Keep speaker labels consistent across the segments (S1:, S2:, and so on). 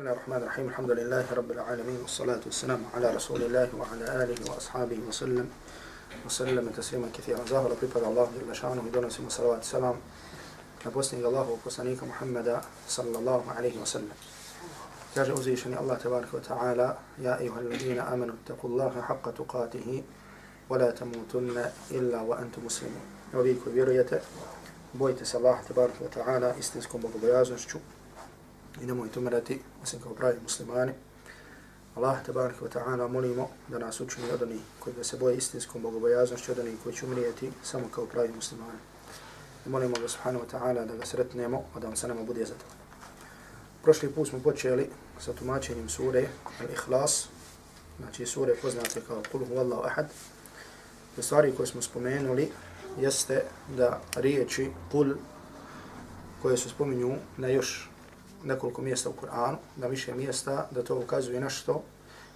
S1: بسم الله الرحمن الرحيم الحمد لله رب العالمين والصلاة والسلام على رسول الله وعلى آله وأصحابه وسلم وسلم تسليما كثيرا زاهر لطيفة الله جل شانه دون سيما صلوات السلام نبوسني الله وقصانيك محمد صلى الله عليه وسلم كاج أزيشني الله تبارك وتعالى يا أيها الذين آمنوا اتقوا الله حق تقاته ولا تموتن إلا وأنتم مسلمون وبيك بيريته بويت الله تبارك وتعالى استنسكم بقبيازنشكم i nemojte umirati osim kao pravi muslimani. Allah tabaraka wa ta'ala molimo da nas učini od onih koji da se boje istinskom bogobojaznošću, od onih koji će umrijeti samo kao pravi muslimani. I molimo ga subhanahu wa ta'ala da ga sretnemo, a da on sa nama bude zadovoljno. Prošli put smo počeli sa tumačenjem sure Al-Ikhlas, znači sure poznate kao Kul huvallahu ahad. I stvari koje smo spomenuli jeste da riječi Kul koje se spominju na još nekoliko mjesta u Kur'anu, na više mjesta, da to ukazuje na što,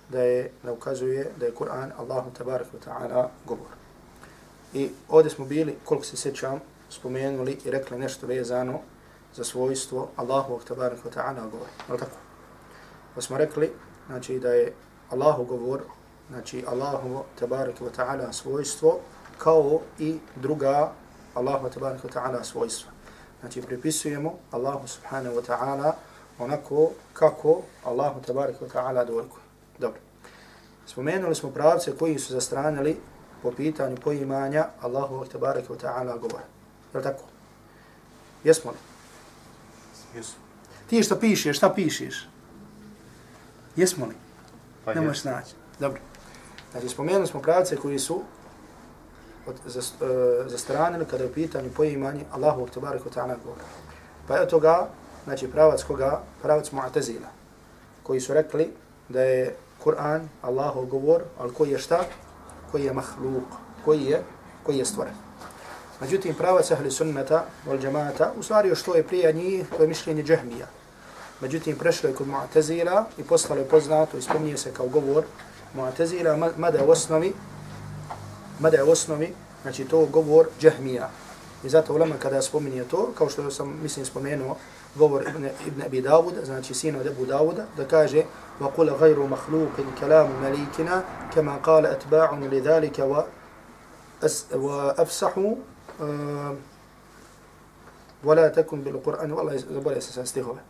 S1: da je da ukazuje da je Kur'an Allahu tabarak wa ta'ala govor. I ovdje smo bili, koliko se sjećam, spomenuli i rekli nešto vezano za svojstvo Allahu tabarak wa ta'ala govor. Je tako? Pa smo rekli, znači da je Allahu govor, znači Allahu tabarak wa ta'ala svojstvo, kao i druga Allahu tabarak wa ta'ala svojstva. Znači pripisujemo Allahu subhanahu wa ta'ala onako kako Allahu tabarak wa ta'ala dojkuje. Dobro. Spomenuli smo pravce koji su zastranili po pitanju poimanja Allahu tabarak wa ta'ala govora. Je tako? Jesmo li?
S2: Jesu.
S1: Ti što pišeš, šta pišeš? Jesmo li?
S2: Pa
S1: Ne možeš naći. Dobro. Znači, spomenuli smo pravce koji su od, za, uh, e, zastranili kada je u pitanju poimanje Allahu tabaraka ta'ala govora. Pa je toga, znači pravac koga? Pravac Mu'tazila, koji su rekli da je Kur'an Allahov govor, ali koji je šta? Koji je mahluk, koji je, koji je stvoren. Međutim, pravac ahli sunnata wal džamata, u stvari još to je prije njih, to je mišljenje džahmija. Međutim, prešlo je kod Mu'tazila i postalo je poznato i spominje se kao govor Mu'tazila, mada je u osnovi, mada je u osnovi, znači to govor džahmija. I zato ulema kada spominje to, kao što sam, mislim, spomenuo, govor Ibn, Ibn Abi Dawud, znači sino od Abu Dawuda, da kaže وَقُلَ غَيْرُ مَخْلُوقٍ كَلَامُ مَلِيكِنَا كَمَا قَالَ أَتْبَاعٌ لِذَلِكَ وَأَفْسَحُوا وَلَا تَكُنْ بِالْقُرْآنِ والله zaboravio se sam stihove.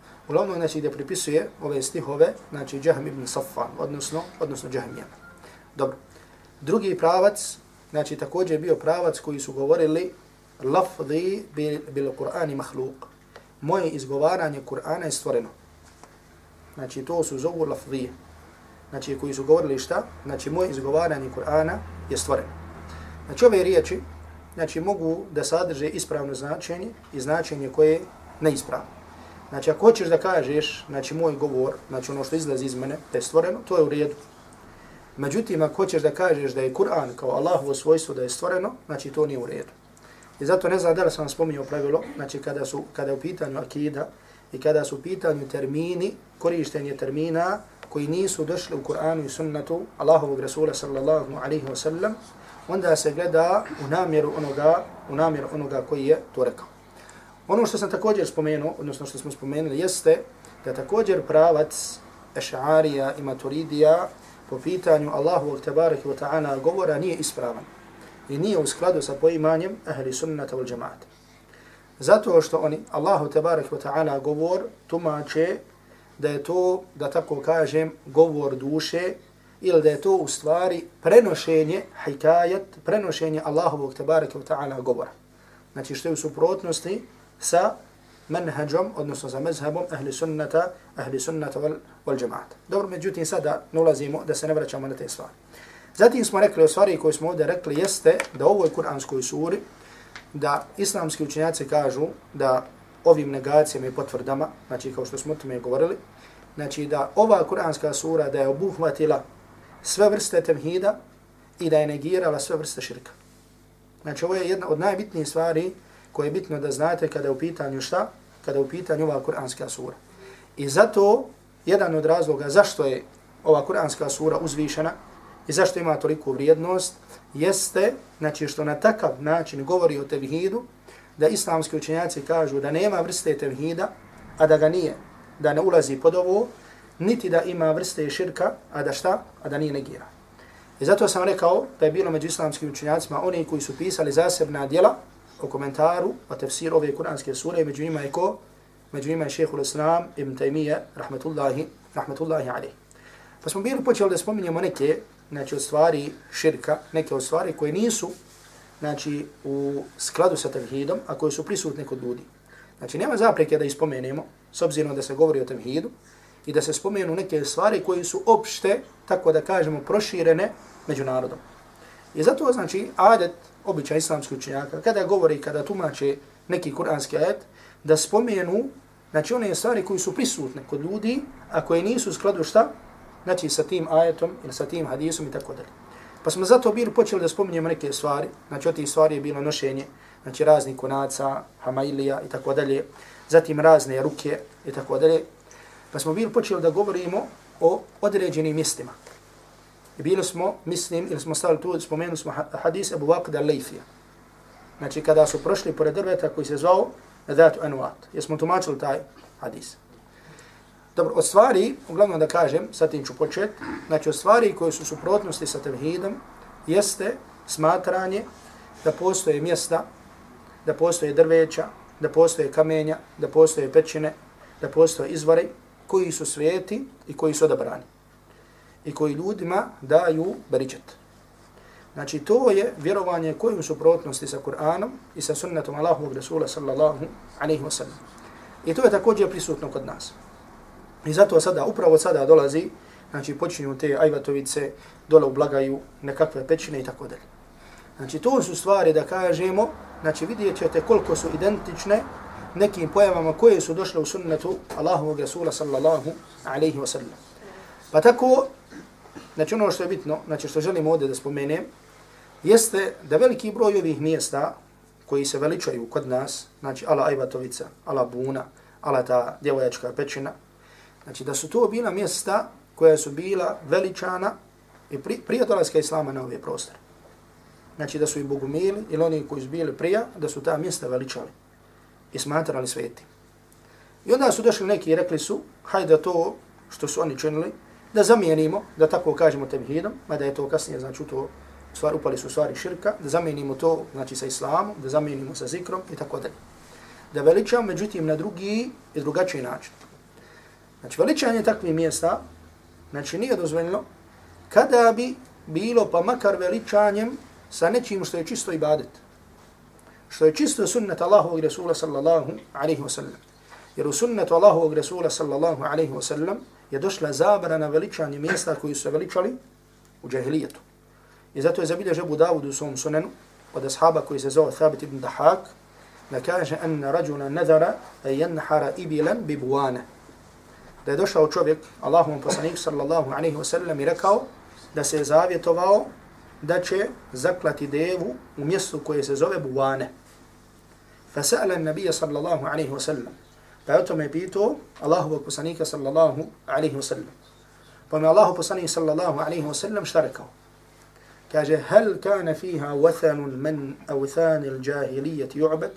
S1: Znači, da pripisuje ove stihove, znači, Jahm ibn Safan, odnosno, odnosno Jahmija. Dobro. Drugi pravac, znači, također je bio pravac koji su govorili lafzi bil, bil Kur'ani mahluk. Moje izgovaranje Kur'ana je stvoreno. Znači, to su zovu lafzi. Znači, koji su govorili šta? Znači, moje izgovaranje Kur'ana je stvoreno. Znači, ove riječi, znači, mogu da sadrže ispravno značenje i značenje koje je neispravno. Znači, ako hoćeš da kažeš, znači, moj govor, znači, ono što izlazi iz mene, da je stvoreno, to je u redu. Međutim, ako hoćeš da kažeš da je Kur'an kao Allahovo svojstvo da je stvoreno, znači, to nije u redu. I zato ne znam da li sam vam spominjao pravilo, znači, kada, su, kada je u pitanju akida i kada su u pitanju termini, korištenje termina koji nisu došli u Kur'anu i sunnatu Allahovog Rasula sallallahu alaihi wa sallam, onda se gleda u namjeru onoga, u namjeru onoga koji je to rekao. Ono što sam također spomenuo, odnosno što smo spomenuli, jeste da također pravac Eš'arija i Maturidija po pitanju Allahu tabaraka wa ta'ala govora nije ispravan i nije u skladu sa poimanjem ahli sunnata wal džamaata. Zato što oni Allahu tabaraka wa ta'ala govor tumače da je to, da tako kažem, govor duše ili da je to u stvari prenošenje, hikayat, prenošenje Allahovog tabaraka wa ta'ala govora. Znači što je u suprotnosti sa menheđom, odnosno za mezhebom ahli sunnata, ahli sunnata wal, wal džamaata. Dobro, međutim sada ne ulazimo da se ne vraćamo na te stvari. Zatim smo rekli o stvari koje smo ovdje rekli jeste da u ovoj kuranskoj suri da islamski učenjaci kažu da ovim negacijama i potvrdama, znači kao što smo o tome govorili, znači da ova kuranska sura da je obuhvatila sve vrste temhida i da je negirala sve vrste širka. Znači ovo je jedna od najbitnijih stvari koje je bitno da znate kada je u pitanju šta? Kada je u pitanju ova kuranska sura. I zato jedan od razloga zašto je ova kuranska sura uzvišena i zašto ima toliko vrijednost, jeste znači što na takav način govori o tevhidu, da islamski učenjaci kažu da nema vrste tevhida, a da ga nije, da ne ulazi pod ovo, niti da ima vrste širka, a da šta? A da nije negira. I zato sam rekao da je bilo među islamskim učenjacima oni koji su pisali zasebna djela o komentaru, o tefsiru ove kuranske sure, među njima je ko? Među njima je šehhul islam ibn Taymiyyah, rahmetullahi, rahmetullahi alaih. Pa smo bili počeli da spominjemo neke, znači od stvari širka, neke od stvari koje nisu, znači u skladu sa tevhidom, a koje su prisutne kod ljudi. Znači nema zapreke da ispomenemo, s obzirom da se govori o tevhidu, i da se spomenu neke stvari koje su opšte, tako da kažemo, proširene među narodom. I zato znači adet, običaj islamskih učenjaka, kada govori, kada tumače neki kuranski ajet, da spomenu znači one stvari koje su prisutne kod ljudi, a koje nisu skladu šta, znači sa tim ajetom ili sa tim hadisom i tako dalje. Pa smo zato bili počeli da spominjemo neke stvari, znači od tih stvari je bilo nošenje, znači raznih konaca, hamailija i tako dalje, zatim razne ruke i tako dalje. Pa smo bili počeli da govorimo o određenim mjestima. I bili smo, mislim, ili smo stavili tu, spomenuli smo hadis Abu Waqda al-Laythija. Znači kada su prošli pored drveta koji se zvao Nadatu Anuat. Jesmo tumačili taj hadis. Dobro, od stvari, uglavnom da kažem, sa tim ću počet, znači od stvari koje su suprotnosti sa tevhidom, jeste smatranje da postoje mjesta, da postoje drveća, da postoje kamenja, da postoje pećine, da postoje izvori koji su svijeti i koji su odabrani. I koji ljudima daju beričet. Znači to je vjerovanje kojim su protnosti sa Kur'anom i sa sunnetom Allahovog Rasula sallallahu alaihi wasallam. I to je također prisutno kod nas. I zato sada, upravo sada dolazi, znači počinju te ajvatovice, dole ublagaju nekakve pećine i tako dalje. Znači to su stvari da kažemo, znači vidjet ćete koliko su identične nekim pojavama koje su došle u sunnetu Allahovog Rasula sallallahu alaihi wasallam. Pa tako, znači ono što je bitno, znači što želim ovdje da spomenem, jeste da veliki broj ovih mjesta koji se veličaju kod nas, znači ala Ajvatovica, ala Buna, ala ta djevojačka pećina, znači da su to bila mjesta koja su bila veličana i pri, prije dolaska Islama na ove prostore. Znači da su i bogumili ili oni koji su bili prija, da su ta mjesta veličali i smatrali sveti. I onda su došli neki i rekli su, hajde to što su oni činili, da zamijenimo, da tako kažemo tevhidom, mada je to kasnije, znači to stvar, upali su stvari širka, da zamijenimo to znači sa islamom, da zamijenimo sa zikrom i tako dalje. Da veličamo, međutim, na drugi i drugačiji način. Znači, veličanje takvih mjesta, znači nije dozvoljeno, kada bi bilo pa makar veličanjem sa nečim što je čisto ibadet. Što je čisto sunnet Allahovog Resula sallallahu alaihi wa sallam. Jer u sunnetu Allahovog Resula sallallahu alaihi wa sallam je došla zabrana veličanje mjesta koji su se veličali u džahilijetu. I zato je zabiljež Abu Dawud u svom sunenu od ashaba koji se zove Thabit ibn Dahak da kaže anna rađuna nadara yanhara ibilan bi buwana. Da je došao čovjek, Allahum poslanik sallallahu alaihi wa sallam i rekao da se je zavjetovao da će zaklati devu u mjestu koje se zove Buwane. Fasa'ala nabija sallallahu alaihi wa Pa je o tome pitao Allahovog poslanika sallallahu alaihi wa sallam. Pa mi Allahu poslanik sallallahu alaihi wa sallam šta rekao? kaže hal kana fiha wathan min awthan al-jahiliyyah yu'bad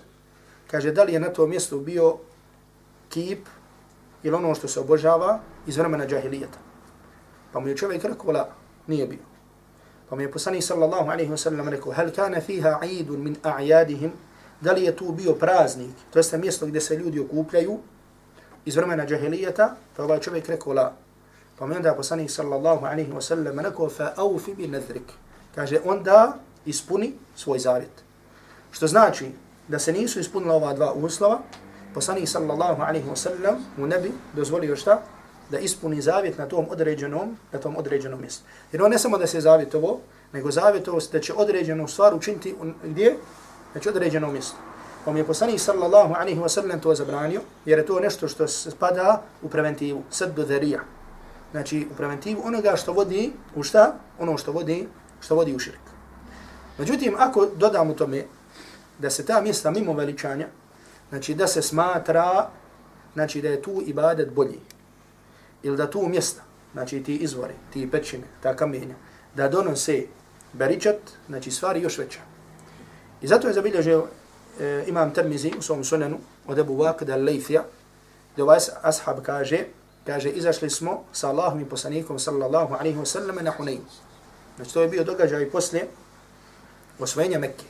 S1: kaže da li je na to mjesto bio kip ili ono što se obožava iz vremena džahilijeta pa mu je čovjek rekao la nije bio pa mu je poslanik sallallahu alaihi wa sallam rekao hal kana fiha eid min a'yadihim da li je tu bio praznik to jeste mjesto gdje se ljudi okupljaju iz vremena džahilijeta pa ovaj čovjek rekao la pa mi onda poslanik sallallahu alaihi wa sallam rekao fa aufi bi nadrik. kaže onda ispuni svoj zavjet. Što znači da se nisu ispunila ova dva uslova, poslanik sallallahu alaihi wa sallam mu ne bi dozvolio šta? Da ispuni zavjet na tom određenom, na tom određenom mjestu. Jer on ne samo da se zavjetovo, nego zavjetovo da će određenu stvar učiniti gdje? Znači određeno mjesto. Pa mi je poslanik sallallahu alaihi wa sallam to zabranio, jer je to nešto što spada u preventivu, saddu dharija. Znači u preventivu onoga što vodi u šta? Ono što vodi što vodi u širk. Međutim, ako dodamo tome da se ta mjesta mimo veličanja, znači da se smatra, znači da je tu ibadet bolji, ili da tu mjesta, znači ti izvori, ti pećine, ta kamenja, da donose beričat, znači stvari još veća. I zato je zabilježio e, imam Termizi u svom sunanu od Ebu Vakda al-Lejfija, gdje ovaj ashab kaže, kaže, izašli smo sa Allahom i poslanikom sallallahu alaihi wa sallam na Hunayn. Znači, to je bio događaj poslije osvojenja Mekke.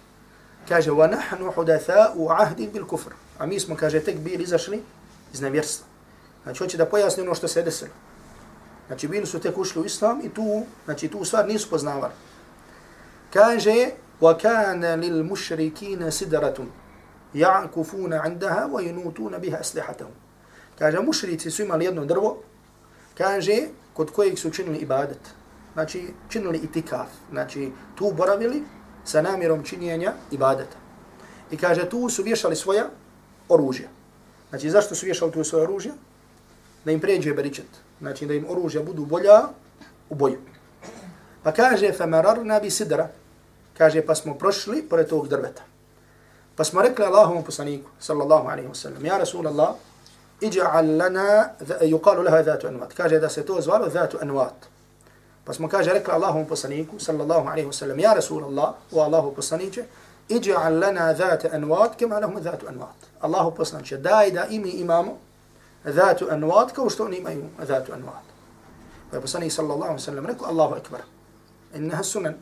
S1: Kaže, wa nahnu hudatha u ahdi bil kufr. A mi smo, kaže, tek bili izašli iz nevjerstva. Znači, hoće da pojasni ono što se desilo. Znači, bili su tek ušli u islam i tu, znači, tu stvar nisu poznavali. Kaže, wa kana lil mušrikina sidaratun ja'kufuna indaha wa yunutuna biha aslihatahum. Kaže, mušrici su imali jedno drvo, kaže, kod kojeg su činili ibadet. Znači, činili itikaf. Znači, tu boravili sa namjerom činjenja ibadeta. I kaže, tu su vješali svoja oružja. Znači, zašto su vješali tu svoje oružja? Da im pređe beričet. Znači, da im oružja budu bolja u boju. Pa kaže, famararna bi sidra. Kaže, pa smo prošli pored tog drveta. Pa smo rekli Allahom poslaniku, sallallahu alaihi wa sallam, ja Rasulallah, iđa'al lana, yuqalu laha dhatu anvat. Kaže da se to zvalo dhatu anvat. Pa smo kaže rekli Allahom poslaniku, sallallahu alaihi wa sallam, ja Rasulallah, u Allahu poslaniće, iđa'al lana dhatu anvat, kema lahum dhatu anvat. Allahu poslaniće, daj da imi imamo dhatu anvat, kao što oni imaju dhatu anvat. Pa je poslanik, sallallahu alaihi wa sallam, rekao, Allahu akbar. Innaha sunan.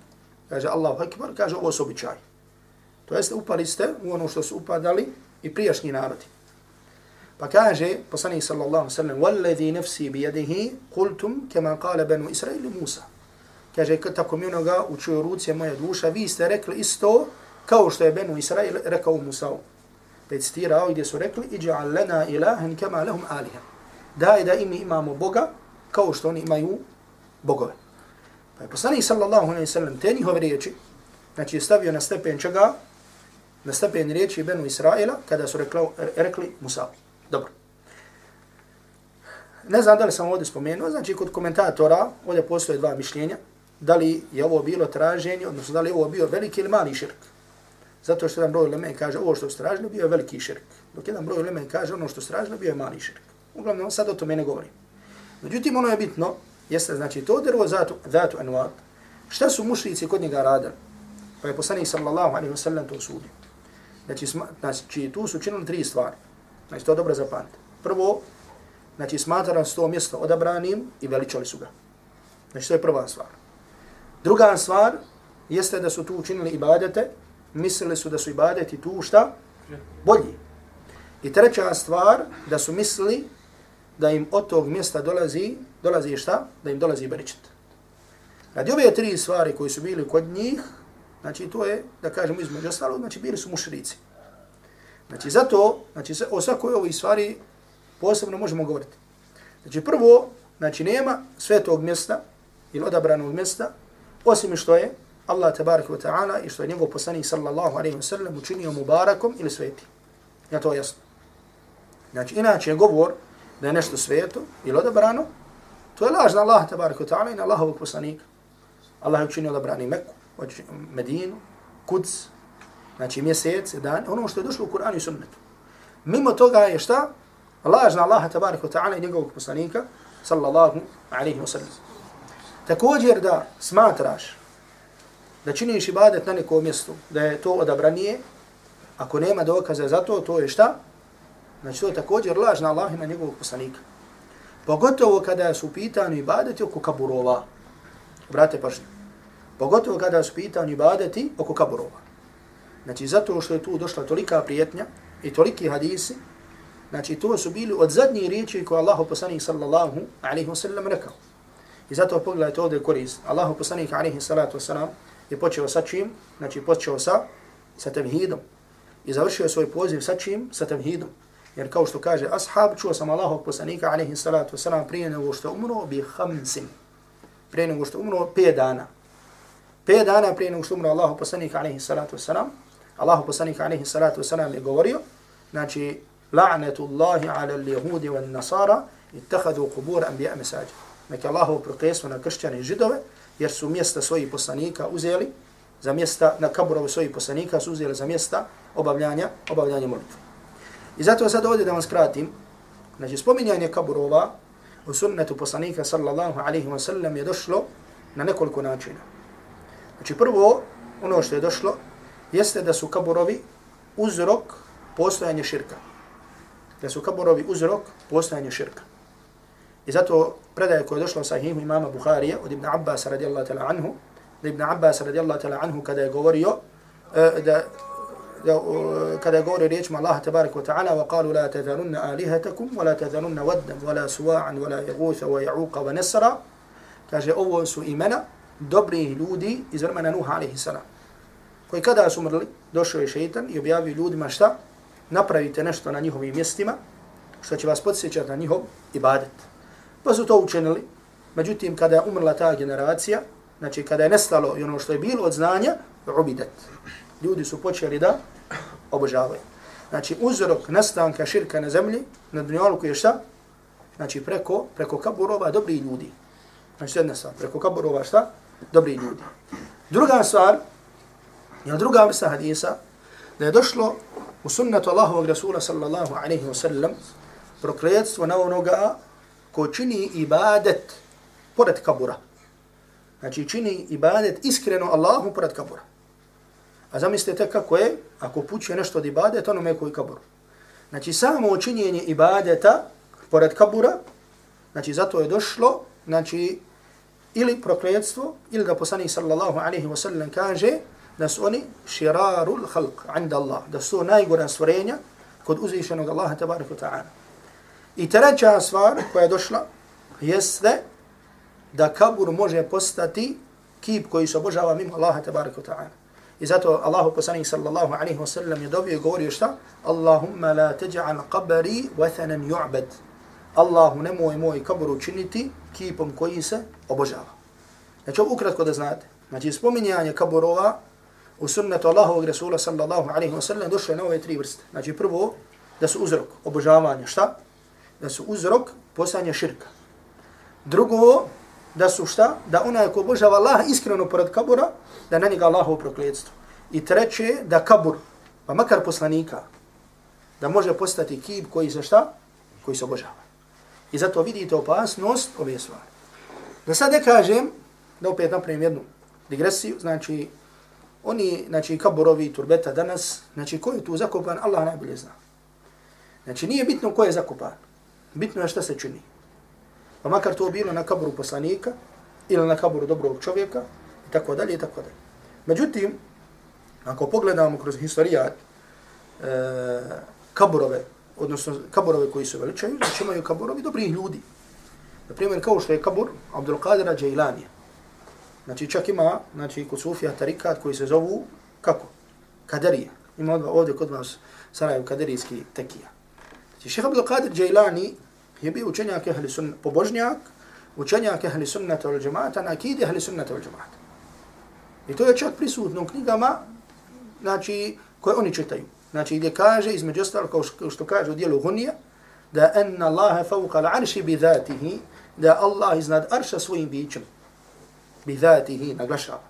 S1: Kaže Allahu akbar, kaže ovo su običaj. To jeste upali ste u ono što su upadali i prijašnji narodi. Pa kaže poslanik sallallahu sallam وَالَّذِي نَفْسِي بِيَدِهِ قُلْتُمْ كَمَا قَالَ بَنُوا إِسْرَائِلِ مُوسَى Kaže, tako mi onoga u čujoj ruci moja duša, vi ste rekli isto kao što je Benu Israil rekao Musa. Pa citirao gdje su rekli, iđa'al lana ilahen kama lahum aliha. Daj da imi imamo Boga kao što oni imaju bogove. Pa je poslanik sallallahu alaihi sallam te njihove riječi, znači je stavio na stepen čega? Na stepen riječi Benu Israila kada su rekla, rekli Musa. Dobro. Ne znam da li sam ovdje spomenuo, znači kod komentatora ovdje postoje dva mišljenja, da li je ovo bilo traženje, odnosno da li je ovo bio veliki ili mali širk. Zato što jedan broj lemen kaže ovo što je bio je veliki širk. Dok jedan broj lemen kaže ono što je bio je mali širk. Uglavnom, sad o tome ne govorim. Međutim, ono je bitno, jeste znači to drvo zatu, zatu anuat. Šta su mušlici kod njega radili? Pa je poslanik sallallahu alaihi wa sallam to sudio. Znači, znači, tu su činili tri stvari. Znači, to dobro zapamte. Prvo, znači, smatrali su to mjesto odabranim i veličali su ga. Znači, to je prva stvar. Druga stvar jeste da su tu učinili ibadete, mislili su da su ibadeti tu šta? Bolji. I treća stvar, da su mislili da im od tog mjesta dolazi, dolazi šta? Da im dolazi beričet. Radi ove tri stvari koji su bili kod njih, znači to je, da kažemo između ostalo, znači bili su mušrici. Znači zato, znači o svakoj ovoj stvari posebno možemo govoriti. Znači prvo, znači nema svetog mjesta ili odabranog mjesta, osim što je Allah tabarak wa ta'ala i što je njegov poslanik sallallahu alaihi wa sallam učinio mubarakom ili sveti. Ja to jasno. Znači inače je govor da je nešto sveto ili odabrano, to je laž na Allah tabarak wa ta'ala i na Allahovog poslanika. Allah je učinio odabrani Meku, Medinu, Kuds, znači mjesec, dan, ono što je došlo u Kur'anu i sunnetu. Mimo toga je šta? Laž na Allaha tabarak wa ta'ala i njegovog poslanika, sallallahu alaihi wa sallam. Također da smatraš da činiš ibadet na nekom mjestu, da je to odabranije, ako nema dokaza za to, to je šta? Znači to je također laž na Allah i na njegovog poslanika. Pogotovo kada su pitani ibadeti oko kaburova. Brate pažnje. Pogotovo kada su pitani ibadeti oko kaburova. Znači, zato što je tu došla tolika prijetnja i toliki hadisi, znači, to su bili od zadnjih riječi koje Allah poslanik sallallahu alaihi wa sallam rekao. I zato pogledajte ovdje korist. Allah poslanik alaihi salatu wasalam je počeo sa čim? Znači, počeo sa, sa tevhidom. I završio svoj poziv sa čim? Sa tevhidom. Jer kao što kaže ashab, čuo sam Allahog poslanika alaihi salatu wasalam prije nego što umro bi hamsim. Prije nego što umro pet dana. Pet dana prije nego što umro Allahog poslanika alaihi salatu wasalam, Allahu poslanika, alejhi salatu vesselam je govorio, znači la'natullahi 'ala al-jehudi wan-nasara ittehadu kubur anbiya mesađa. Neka Allahu prokletstvo na kršćane i židove, jer su mjesta svojih poslanika uzeli za mjesta na kaburove svojih poslanika su uzeli za mjesta obavljanja obavljanja molitve. I zato sad ovdje da vam skratim, znači spominjanje kaburova u sunnetu poslanika sallallahu alaihi wa sallam je došlo na nekoliko načina. Znači prvo, ono što je došlo, jeste da su kaburovi uzrok postojanja širka. Da su kaburovi uzrok postojanja širka. I zato predaje koje je došlo sa sahihu imama Bukharije od Ibn Abbas radijallahu ta'la anhu, da Ibn Abbas radijallahu ta'la anhu kada je govorio, uh, da, kada govori govorio riječima Allaha tabarak wa ta'ala, wa qalu la tadhanunna alihatakum, wa la tadhanunna waddan wa la suwa'an, wa la yagutha, wa ya'uqa, wa nasra, kaže ovo su imena dobrih ljudi iz vremena Nuha alaihi salam. Koji kada su umrli, došao je šeitan i objavio ljudima šta? Napravite nešto na njihovim mjestima, što će vas podsjećati na njihov ibadet. Pa su to učinili. Međutim, kada je umrla ta generacija, znači kada je nestalo ono što je bilo od znanja, ubidat Ljudi su počeli da obožavaju. Znači, uzrok nastanka širka na zemlji, na dunjaluku je šta? Znači, preko, preko kaburova dobri ljudi. Znači, jedna stvar, preko kaburova šta? Dobri ljudi. Druga stvar, je druga vrsta hadisa, da je došlo u sunnetu Allahovog Rasula sallallahu alaihi wa sallam prokletstvo na onoga ko čini ibadet pored kabura. Znači čini ibadet iskreno Allahu pored kabura. A zamislite kako je, ako pućuje nešto od ibadeta ono me koji kabur. Znači samo učinjenje ibadeta pored kabura, znači zato je došlo, znači ili prokletstvo, ili da poslanik sallallahu alaihi wa sallam kaže da su oni širarul halq anda Allah, da su najgora stvorenja kod uzvišenog Allaha tabaraka ta'ala. I treća stvar koja je došla jeste da kabur može postati kip koji se obožava mimo Allaha tabaraka ta'ala. I zato Allahu poslanik sallallahu alaihi wa sallam je dobio i govorio šta? Allahumma la teđa'al qabari wathanan ju'bad. Allahu nemoj moj kabur učiniti kipom koji se obožava. Znači ovo ukratko da znate. Znači spominjanje kaburova u sunnetu Allahovog Rasula sallallahu alaihi wa sallam došle na ove tri vrste. Znači prvo da su uzrok obožavanja šta? Da su uzrok postanje širka. Drugo, da su šta? Da onaj ko obožava Allah iskreno pored kabura, da na njega Allahovo prokledstvo. I treće, da kabur, pa makar poslanika, da može postati kib koji se šta? Koji se obožava. I zato vidite opasnost ove stvari. Da sad ne kažem, da opet napravim jednu digresiju, znači, oni, znači, kaburovi, turbeta danas, znači, ko je tu zakopan, Allah najbolje zna. Znači, nije bitno ko je zakopan. Bitno je šta se čini. Pa makar to bilo na kaburu poslanika, ili na kaburu dobrog čovjeka, i tako dalje, i tako dalje. Međutim, ako pogledamo kroz historijat e, kaburove, odnosno kaburove koji su veličaju, znači imaju kaburovi dobrih ljudi. Na primjer, kao što je kabur Abdul Qadira Džajlanija. Znači čak ima, znači kod Sufija tarikat koji se zovu, kako? Kaderija. Ima ovdje kod vas Sarajevo kaderijski tekija. Znači šeha Abdul Qadir Džajlani je bio učenjak ehli sunnata, pobožnjak, učenjak ehli sunnata wal džemata, na akidi ehli sunnata wal džemata. I to je čak prisutno u knjigama, znači, koje oni čitaju. Znači, gdje kaže, između ostalo, kao što kaže u dijelu Hunija, da enna Allahe fauqa l'arši bi dhatihi, da Allah iznad arša svojim bićem, bi dhatihi, naglašava.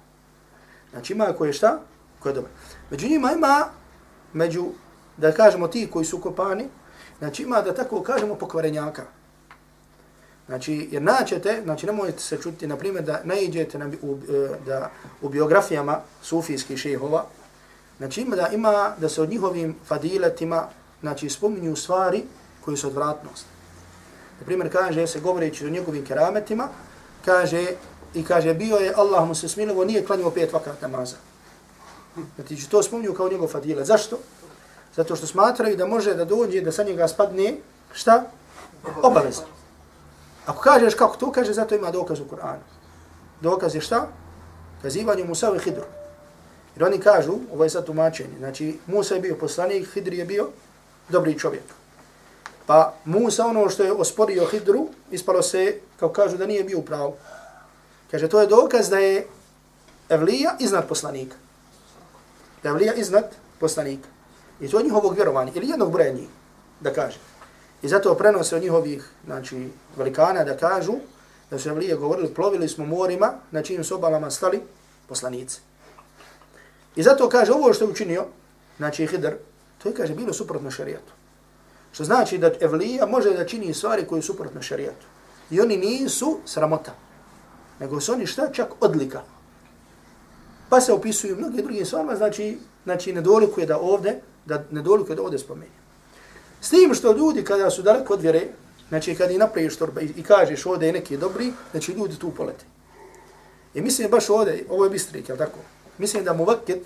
S1: Znači, ima koje šta? Koje dobro. Među njima ima, među, da kažemo ti koji su kopani, Znači ima da tako kažemo pokvarenjaka. Znači, jer naćete, znači ne možete se čuti, na primjer, da naiđete na, u, e, da, u biografijama sufijskih šehova, znači ima da ima da se od njihovim fadiletima, znači spominju stvari koje su odvratnost. Na primjer, kaže se, govoreći o njegovim kerametima, kaže, i kaže, bio je, Allah mu se smilovo, nije klanio pet vakat namaza. Znači, to spominju kao njegov fadilet. Zašto? Zato što smatraju da može da dođe da sa njega spadne, šta? Obavezno. Ako kažeš kako to kaže, zato ima dokaz u Kur'anu. Dokaz je šta? Kazivanje Musa i Hidru. Jer oni kažu, ovo je sad tumačenje, znači Musa je bio poslanik, Hidr je bio dobri čovjek. Pa Musa ono što je osporio Hidru, ispalo se, kao kažu, da nije bio pravo. Kaže, to je dokaz da je Evlija iznad poslanika. Da je Evlija iznad poslanika. I to njihovog vjerovanja, ili jednog broja njih, da kaže. I zato prenose od njihovih znači, velikana da kažu, da su evlije govorili, plovili smo morima, na čijim su obalama stali poslanice. I zato kaže, ovo što je učinio, znači Hidr, to je, kaže, bilo suprotno šarijatu. Što znači da evlija može da čini stvari koje su suprotno šarijatu. I oni nisu sramota, nego su oni šta čak odlika. Pa se opisuju mnogi drugi stvarima, znači, znači ne dolikuje da ovde da ne doliko da ovdje spomenem. S tim što ljudi kada su daleko od vjere, znači kad i napraviš torba i, i kažeš ovdje je neki dobri, znači ljudi tu polete. I mislim baš ovdje, ovo je bistrik, jel tako? Mislim da mu vaket,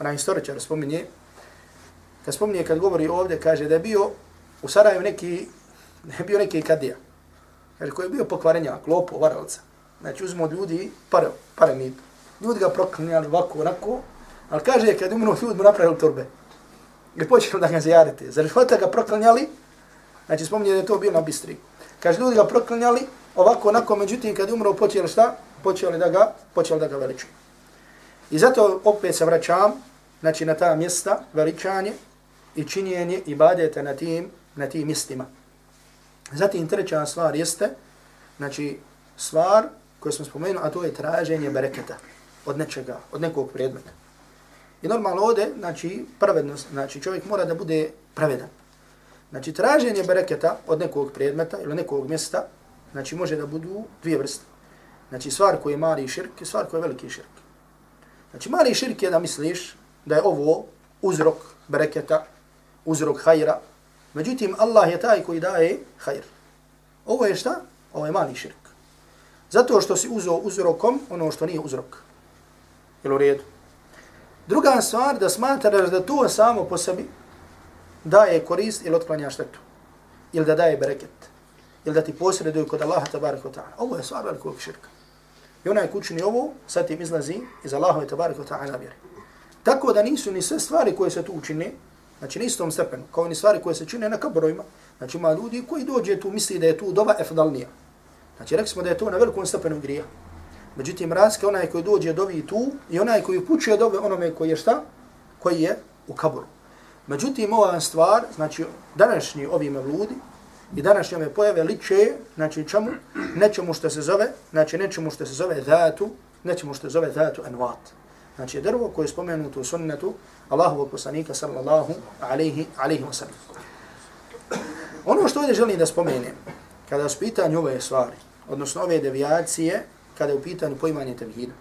S1: onaj historičar spominje, kad spominje, kad govori ovdje, kaže da je bio u Sarajevu neki, da je bio neki kadija. Kaže, koji je bio pokvarenjak, lopo, varalca. Znači uzmo od ljudi pare, pare mi. Ljudi ga proklinjali ovako, onako, ali kaže, kad umru ljudi mu napravili torbe. I počeli da ga zajarite. Zar hvata ga proklanjali? znači spominje da je to bio na bistri. Kaže, ljudi ga proklanjali, ovako, onako, međutim, kad je umro, počeli šta? Počeli da ga, počeli da ga veličaju. I zato opet se vraćam, znači na ta mjesta, veličanje i činjenje ibadeta na tim, na tim mjestima. Zatim treća stvar jeste, znači stvar koju smo spomenuli, a to je traženje bereketa od nečega, od nekog predmeta. I normalno ovdje, znači, pravednost, znači čovjek mora da bude pravedan. Znači, traženje bereketa od nekog predmeta ili nekog mjesta, znači može da budu dvije vrste. Znači, stvar koji je mali širk i stvar koji je veliki širk. Znači, mali širk je da misliš da je ovo uzrok bereketa, uzrok hajra. Međutim, Allah je taj koji daje hajr. Ovo je šta? Ovo je mali širk. Zato što si uzeo uzrokom ono što nije uzrok. Jel u redu? Druga stvar da smatraš da to samo po sebi daje korist ili otklanja štetu. Ili da daje bereket. Ili da ti posreduje kod Allaha tabaraka ta'ala. Ovo je stvar velikog širka. I onaj kućni ovo, sad tim izlazi iz Allahove tabaraka ta'ala vjeri. Tako da nisu ni sve stvari koje se tu učine, znači na istom stepenu, kao ni stvari koje se čine na kabrojima. Znači ima ljudi koji dođe tu, misli da je tu doba efdalnija. Znači rekli smo da je to na velikom stepenu grija. Međutim, razlika onaj koji dođe dovi tu i onaj koji upućuje dove onome koji je šta? Koji je u kaburu. Međutim, ova stvar, znači današnji ovi mevludi i današnje ove pojave liče, znači čemu? Nečemu što se zove, znači nečemu što se zove dhatu, nečemu što se zove dhatu anvat. Znači drvo koje je spomenuto u sunnetu Allahovog poslanika sallallahu alaihi, alaihi wa sallam. Ono što ovdje želim da spomenem, kada su pitanje ove stvari, odnosno ove devijacije, kada je u pitanju poimanje tevhida.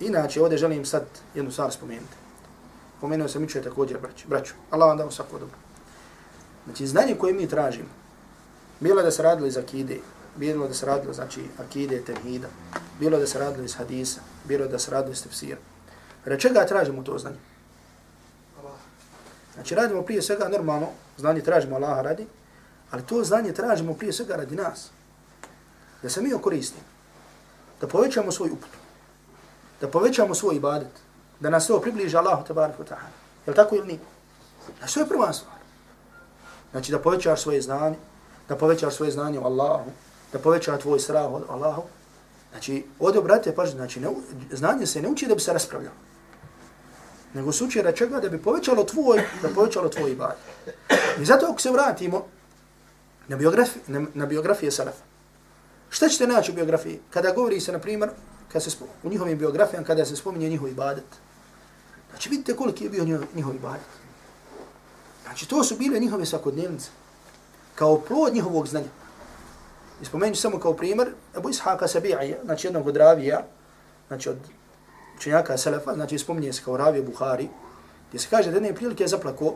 S1: Inače, ovdje želim sad jednu stvar spomenuti. Pomenuo sam iče također, braću. braću. Allah vam dao svako dobro. Znači, znanje koje mi tražimo, bilo da se radilo iz akide, bilo da se radilo, znači, akide, tevhida, bilo da se radilo iz hadisa, bilo da se radilo iz tefsira. Re čega tražimo to znanje? Znači, radimo prije svega normalno, znanje tražimo Allaha radi, ali to znanje tražimo prije svega radi nas. Da se mi okoristimo da povećamo svoj uput, da povećamo svoj ibadet, da nas to približi Allahu tabarik wa ta'ala. Je li tako ili nije? Znači, to je prva stvar. Znači, da povećaš svoje znanje, da povećaš svoje znanje o Allahu, da povećaš tvoj strah od Allahu. Znači, ovdje obratite pažnje, znači, ne, znanje se ne uči da bi se raspravljalo. Nego se uči da čega da bi povećalo tvoj, da povećalo tvoj ibadet. I zato ako se vratimo na biografije, na, na biografije Salafa, Šta ćete naći u biografiji? Kada govori se, na primjer, kada se u njihovim biografijama, kada se spominje njihov ibadet. Znači, vidite koliko je bio njihov ibadet. Znači, to su bile njihove svakodnevnice. Kao plod njihovog znanja. I samo kao primjer, Ebu Ishaqa Sabi'ija, znači jednog od ravija, znači od učenjaka Selefa, znači spominje se kao ravije Buhari, gdje se kaže da jedne prilike je zaplako,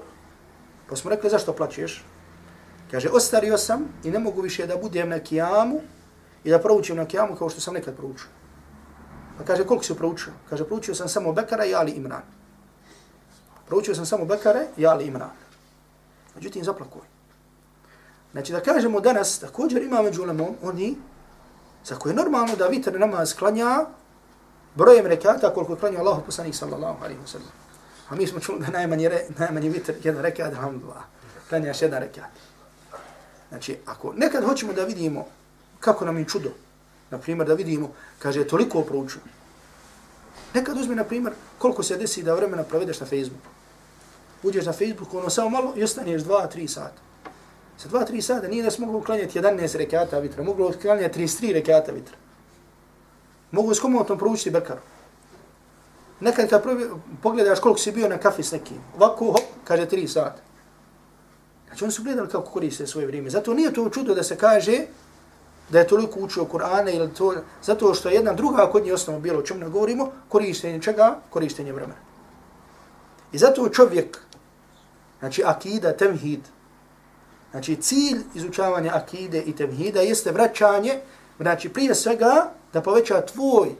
S1: pa smo rekli zašto plaćeš? Kaže, ostario sam i ne mogu više da budem na kijamu i da proučim na kijamu kao što sam nekad proučio. Pa kaže, koliko si proučio? Kaže, proučio sam samo Bekara i Ali Imran. Proučio sam samo Bekare i Ali Imran. Međutim, zaplako je. Znači, da kažemo danas, također ima među ulemom, oni, za koje je normalno da vitr namaz klanja brojem rekata koliko je klanio Allah poslanik sallallahu alaihi wa sallam. A mi smo čuli da najmanji, re, najmanji vitr jedan rekat, alhamdulillah, klanjaš jedan rekat. Znači, ako nekad hoćemo da vidimo kako nam je čudo. Na primjer, da vidimo, kaže, toliko proučio. Nekad uzmi, na primjer, koliko se desi da vremena provedeš na Facebooku. Uđeš na Facebook, ono samo malo i ostaneš dva, tri sata. Sa dva, tri sata nije da se mogu uklanjati 11 rekata vitra, mogu uklanjati 33 rekata vitra. Mogu s komotom proučiti Bekaru. Nekad kad provi, pogledaš koliko si bio na kafi s nekim, ovako, hop, kaže 3 sata. Znači oni su gledali kako koriste svoje vrijeme. Zato nije to čudo da se kaže, da je toliko učio Kur'ana ili to, zato što je jedna druga kod nje osnova bilo o čemu ne govorimo, korištenje čega? Korištenje vremena. I zato čovjek, znači akida, temhid, Znači, cilj izučavanja akide i temhida jeste vraćanje, znači, prije svega da poveća tvoj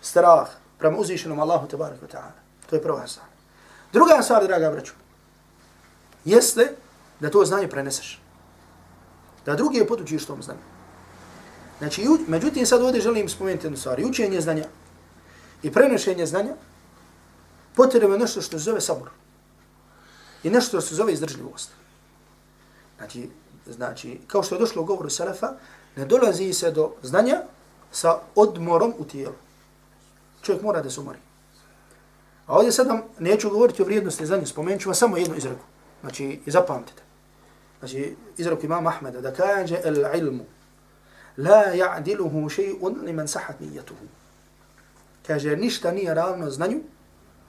S1: strah prema uzvišenom Allahu tabarak wa ta'ala. To je prva stvar. Druga stvar, draga braću, jeste da to znanje preneseš. Da drugi je potučiš tom znanju. Znači, međutim, sad ovdje želim spomenuti jednu stvar. Učenje znanja i prenošenje znanja potrebno nešto što se zove sabor. I nešto što se zove izdržljivost. Znači, znači, kao što je došlo u govoru Selefa, ne dolazi se do znanja sa odmorom u tijelu. Čovjek mora da se umori. A ovdje sad vam neću govoriti o vrijednosti znanja, spomenut ću vam samo jednu izreku. Znači, i zapamtite. Znači, izreku imama Ahmeda, da kaže el ilmu, la ya'diluhu shay'un liman sahat niyyatuhu. Kaže, ništa nije ravno znanju,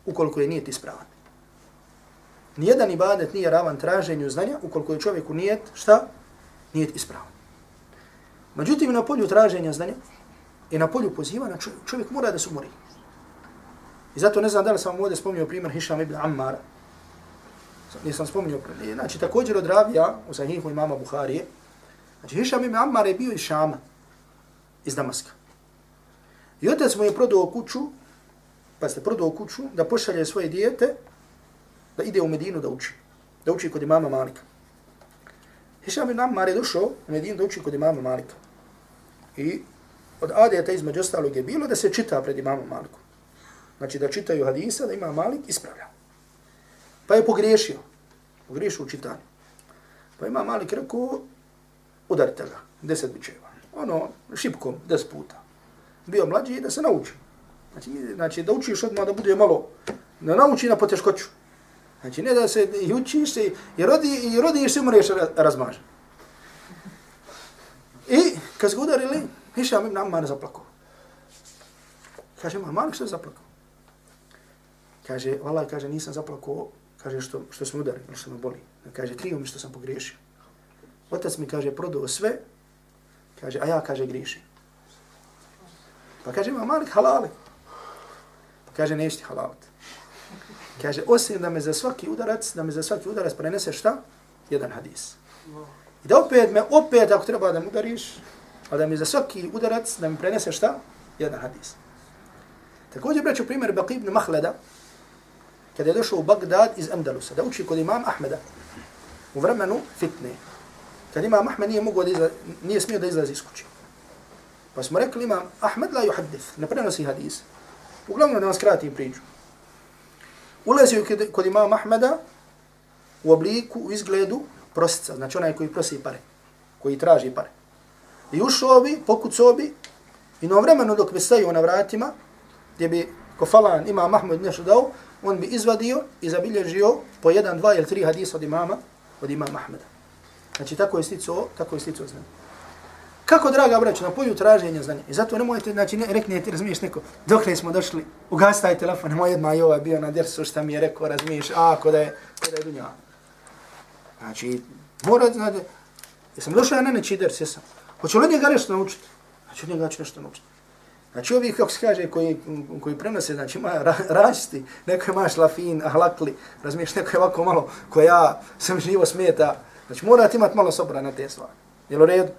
S1: ukoliko je nijet ispravan. Nijedan ibadet nije ravan traženju znanja ukoliko je čovjeku nijet, šta? Nijet ispravan. Međutim, na polju traženja znanja i na polju pozivanja čovjek mora da se umori. I zato ne znam da li sam ovdje spomnio primjer Hišam ibn Ammara. Nisam spomnio. Znači, također od Ravija u sahihu imama Buharije. Znači, Hišam ibn Ammar je bio iz Šama, iz Damaska. I otac mu je prodao kuću, pa ste prodao kuću, da pošalje svoje dijete da ide u Medinu da uči. Da uči kod imama Malika. Hišam ibn Ammar je došao u Medinu da uči kod imama Malika. I od adeta između ostalog je bilo da se čita pred imamom Malikom. Znači da čitaju hadisa, da ima Malik ispravlja. Pa je pogriješio. Pogriješio u čitanju. Pa ima Malik rekao, udarite ga, deset bićeva. Ono, šipkom, deset puta. Bio mlađi da se nauči. Znači, znači da učiš odmah da bude malo, da nauči na poteškoću. Znači, ne da se i učiš se, i, rodi, i rodiš se, umreš razmažen. I kad se udarili, Hišam ibn Ammar zaplakao. Kaže, ma, Malik što je zaplakao? Kaže, vala, kaže, nisam zaplakao, kaže, što, što smo udarili, što me boli. Kaže, krivo mi što sam pogriješio. Otac mi, kaže, prodao sve, kaže, a ja, kaže, griješim. Pa kaže, ima Malik, halali. Pa kaže, nećete halalit. Kaže, osim da me za svaki udarac, da me za svaki udarac prenese šta? Jedan hadis. I da opet me, opet ako treba da mu udariš, a da mi za svaki udarac, da mi prenese šta? Jedan hadis. Također breću primjer Baqi ibn Mahleda, kada je došao u Bagdad iz Andalusa, da uči kod imam Ahmeda u vremenu fitne. Kad imam Ahmed nije, mogo da izla, nije smio da izlazi iz kuće. Pa smo rekli imam Ahmed la yuhaddith, ne prenosi hadis. Uglavnom da vam skratim priču. Ulazio kod imama Ahmeda u obliku, u izgledu prosica, znači onaj koji prosi pare, koji traži pare. I ušao bi, pokucao bi, i na vremenu dok bi stajio na vratima, gdje bi kofalan imam Ahmed nešto dao, on bi izvadio i zabilježio po jedan, dva ili tri hadisa od imama, od imama Ahmeda. Znači tako je sticao, tako je sticao znanje. Kako, draga braću, na polju traženja znanja. I zato nemojte, znači, ne, reknijete, razumiješ neko, dok ne smo došli, ugasi taj telefon, nemoj jedma i ovaj bio na dersu, šta mi je rekao, razumiješ, a, ko da je, ko da je dunja. Znači, mora, znači, jesam došao ja na neći ders, jesam. Hoću li njega nešto naučiti? Znači, od njega ću nešto naučiti. Znači, ovi, kako se kaže, koji, koji prenose, znači, ima ra, rašti, neko je maš lafin, ahlakli, razumiješ, neko je ovako malo, koja sam živo smeta. Znači, morate imati malo sobra na te stvari. Jel u redu?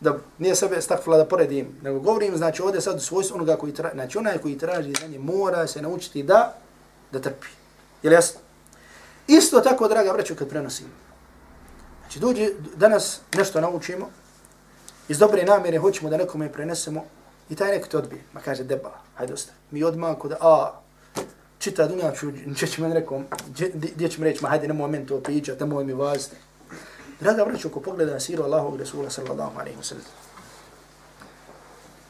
S1: da nije sebe stakfla da poredim, nego govorim, znači ovdje sad svojstvo onoga koji traži, znači onaj koji traži znanje mora se naučiti da, da trpi. Jel jasno? Isto tako, draga braću, kad prenosim. Znači, dođe, danas nešto naučimo, iz dobre namjere hoćemo da nekome prenesemo i taj neko te odbije. Ma kaže, deba, hajde ostaje. Mi odmah kod, a, čita dunja, ću, če će meni rekom, gdje će mi reći, ma hajde, nemoj meni to pričati, nemoj mi vaziti. Draga braću, ko pogleda siru Allahovog Rasula sallallahu alaihi wa sallam,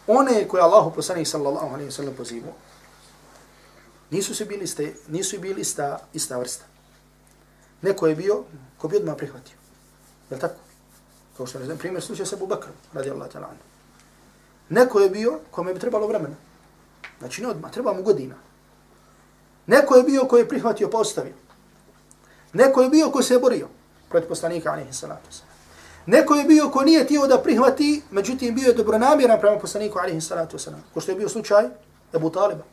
S1: one koje Allahu poslanih sallallahu alaihi wa sallam pozivao, nisu se bili, ste, nisu bili ista, ista vrsta. Neko je bio ko bi odmah prihvatio. Je li tako? Kao što ne znam, primjer slučaja sa Abu Bakr, radi Allah ta'ala. Neko je bio kome bi trebalo vremena. Znači ne odmah, treba mu godina. Neko je bio koji je prihvatio pa ostavio. Neko je bio koji se je borio protiv poslanika alaihi salatu wasalam. Neko je bio ko nije tio da prihvati, međutim bio je dobronamjeran prema poslaniku alaihi salatu wasalam. Ko što je bio slučaj Ebu Taliba.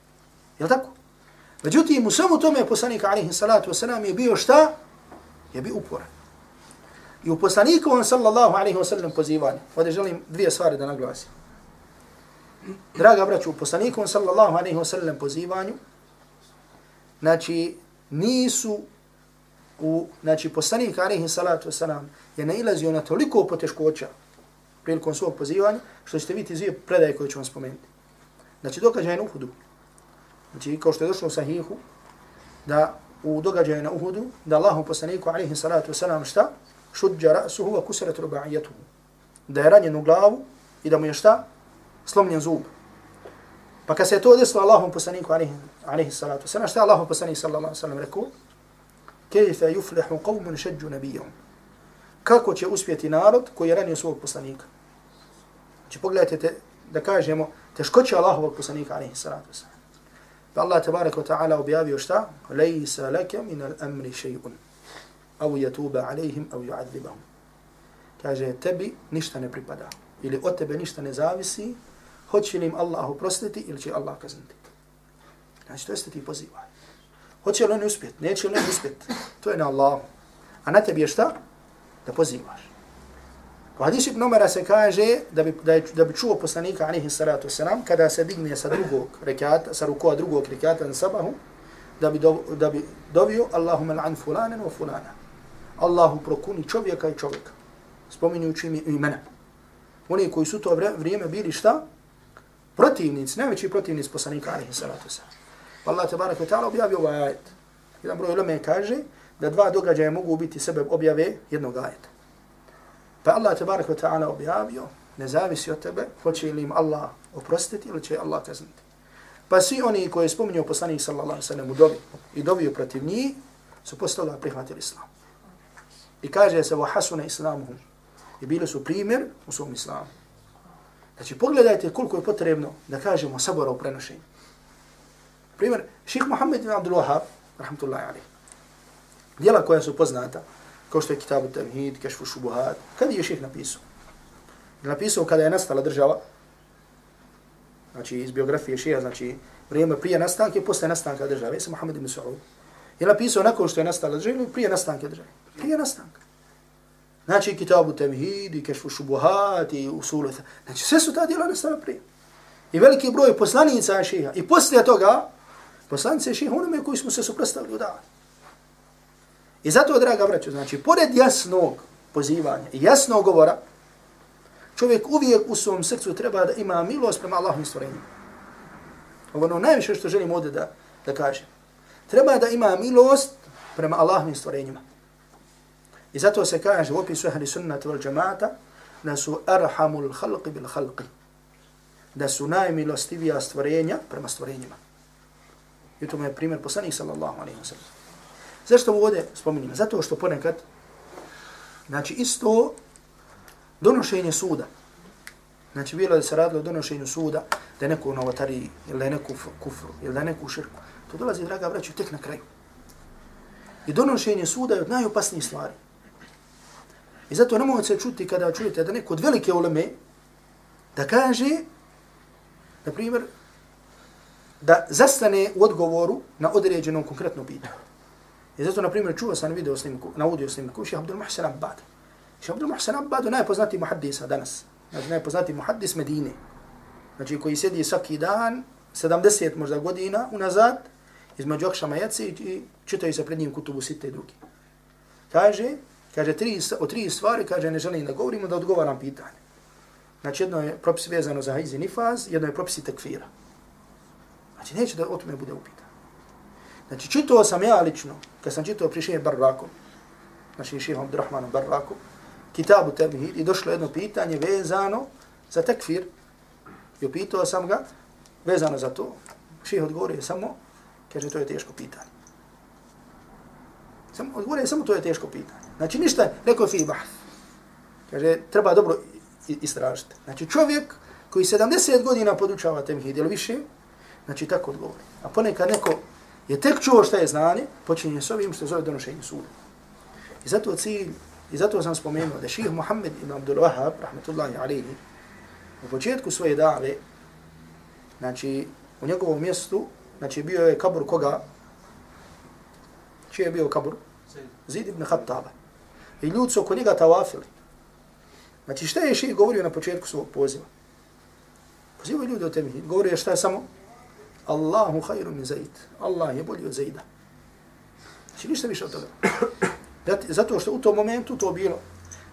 S1: Je li tako? Međutim, u svemu tome poslanik alaihi salatu wasalam je bio šta? Je bio uporan. I u poslanikovom sallallahu alaihi wasallam pozivanju. Ovdje želim dvije stvari da naglasim. Draga braću, u poslanikovom sallallahu alaihi wasallam pozivanju, znači, nisu u, znači, poslanik alaihi salatu wasalam je nailazio na toliko poteškoća prilikom svog pozivanja, što ćete vidjeti zvije predaje koje ću vam spomenuti. Znači, događaj na Uhudu. Znači, kao što je došlo u sahihu, da u događaju na Uhudu, da Allahu poslaniku alaihi salatu wasalam šta? Šudja rasuhu wa kusarat ruba'ijatuhu. Da je ranjen u glavu i da mu je šta? Slomljen zub. Pa kad se to desilo Allahom poslaniku alaihi, alaihi salatu wasalam, šta Allahu poslaniku sallallahu alaihi wasalam rekao? Kejfe yuflihu qavmun šeđu nabijom. Kako će uspjeti narod koji je ranio svog poslanika? Znači pogledajte te, da kažemo, teškoće Allahovog poslanika alaihi salatu wasalam. Pa Allah tabarak wa ta'ala objavio šta? Lejsa laka min al-amri še'un. Au jatuba alaihim, au ju'adibahum. Kaže, tebi ništa ne pripada. Ili od tebe ništa ne zavisi. Hoće li im Allah uprostiti ili će Allah kazniti? Znači, to jeste ti pozivaj. Hoće li oni uspjet? Neće li oni uspjet? To je na Allahu. A na tebi je šta? Da pozivaš. U hadisu ibn Umara se kaže da bi, da, je, da bi čuo poslanika alihi salatu wasalam kada se digne sa drugog rekata, sa rukova drugog rekata na sabahu, da bi, do, da bi dovio Allahumma l'an fulanen wa fulana. Allahu prokuni čovjeka i čovjeka. Spominjući mi imena. Oni koji su to vrijeme bili šta? Protivnici, najveći protivnici poslanika alihi salatu wasalam. Pa Allah tabarak wa ta'ala objavio ovaj ajet. Jedan broj uleme kaže da dva događaja mogu biti sebe objave jednog ajeta. Pa Allah tabarak wa ta'ala objavio, ne zavisi od tebe, hoće li im Allah oprostiti ili će Allah kazniti. Pa svi oni koji je spominio poslanik sallallahu sallam u dobi i dobio protiv njih, su posle toga prihvatili islam. I kaže se, وَحَسُنَ islamuhum. I bili su primjer u svom islamu. Znači, pogledajte koliko je potrebno da kažemo sabora u prenošenju. Primjer, ših Muhammed ibn Abdul Wahab, rahmatullahi alaih, dijela koja su poznata, kao što je Kitabu Tavhid, Kešfu Šubuhat. Kada je ših napisao? Napisao kada je nastala država, znači iz biografije šija, znači vrijeme prije nastanke, posle nastanka države, sa Muhammed ibn Saud. Je napisao nakon što je nastala država ili prije nastanke države? Prije nastanka. Znači Kitabu Tavhid, i Kešfu Šubuhat, i Usulu. Znači sve su ta djela nastala prije. I veliki broj poslanica šija. I poslije toga, poslanice ših onome koji smo se suprostavili u danu. I zato, draga braćo, znači, pored jasnog pozivanja i jasnog govora, čovjek uvijek u svom srcu treba da ima milost prema Allahom stvorenju. Ovo ono najviše što želim ovdje da, da kažem. Treba da ima milost prema Allahom stvorenjima. I zato se kaže u opisu ahli sunnata wal džamata da su arhamul halqi bil halqi. Da su najmilostivija stvorenja prema stvorenjima. I to je primjer poslanih sallallahu alaihi wa sallam. Zašto ovo ovdje spominjamo? Zato što ponekad, znači isto donošenje suda, znači bilo da se radilo o donošenju suda, da je neko novotari, ili da je neko kufru, ili da je neko širku, to dolazi, draga braću, tek na kraju. I donošenje suda je od najopasnijih stvari. I zato ne se čuti kada čujete da neko od velike uleme da kaže, na primjer, da zastane u odgovoru na određenom konkretnom pitanju. I zato, na primjer, čuo sam video snimku, na audio snimku, šeha Abdul Muhsin Abbad. Šeha Abdul Muhsin Abbad je najpoznatiji muhaddisa danas. Znači, najpoznatiji muhaddis Medine. Znači, koji sedi svaki dan, 70 možda godina unazad, između Akšama Jaci i čitaju se pred njim kutubu sita i drugi. Kaže, kaže, tri, o tri stvari, kaže, ne želim da govorimo, da odgovaram pitanje. Znači, jedno je propis vezano za hajzi nifaz, jedno je propisi tekfira. Znači, neće da o tome bude upita. Znači, čitao sam ja lično, kad sam čitao pri šehe Barraku, znači šehe Abdurrahmanu Barraku, kitabu Tevhid i došlo jedno pitanje vezano za tekfir, i upitao sam ga, vezano za to, šehe odgovorio samo, kaže, to je teško pitanje. Samo, odgovorio samo, to je teško pitanje. Znači, ništa, neko fi bahth. Kaže, treba dobro istražiti. Znači, čovjek koji 70 godina podučava Tevhid ili više, znači, tako odgovori. A ponekad neko je tek čuo šta je znanje, počinje s ovim što zove donošenje suda. I zato cilj, i zato sam spomenuo da ših Muhammed ibn Abdul Wahab, rahmetullahi alihi, u početku svoje dave, znači, u njegovom mjestu, znači, bio je kabur koga? Čije je bio kabur? Zid ibn Khattaba. I ljudi su oko njega tavafili. Znači šta je šeji govorio na početku svog poziva? Poziva ljudi o tebi. Govorio je šta je samo Allahu hajru min zaid. Allah je bolji od zaida. Znači ništa više od toga. Zato što u tom momentu to bilo.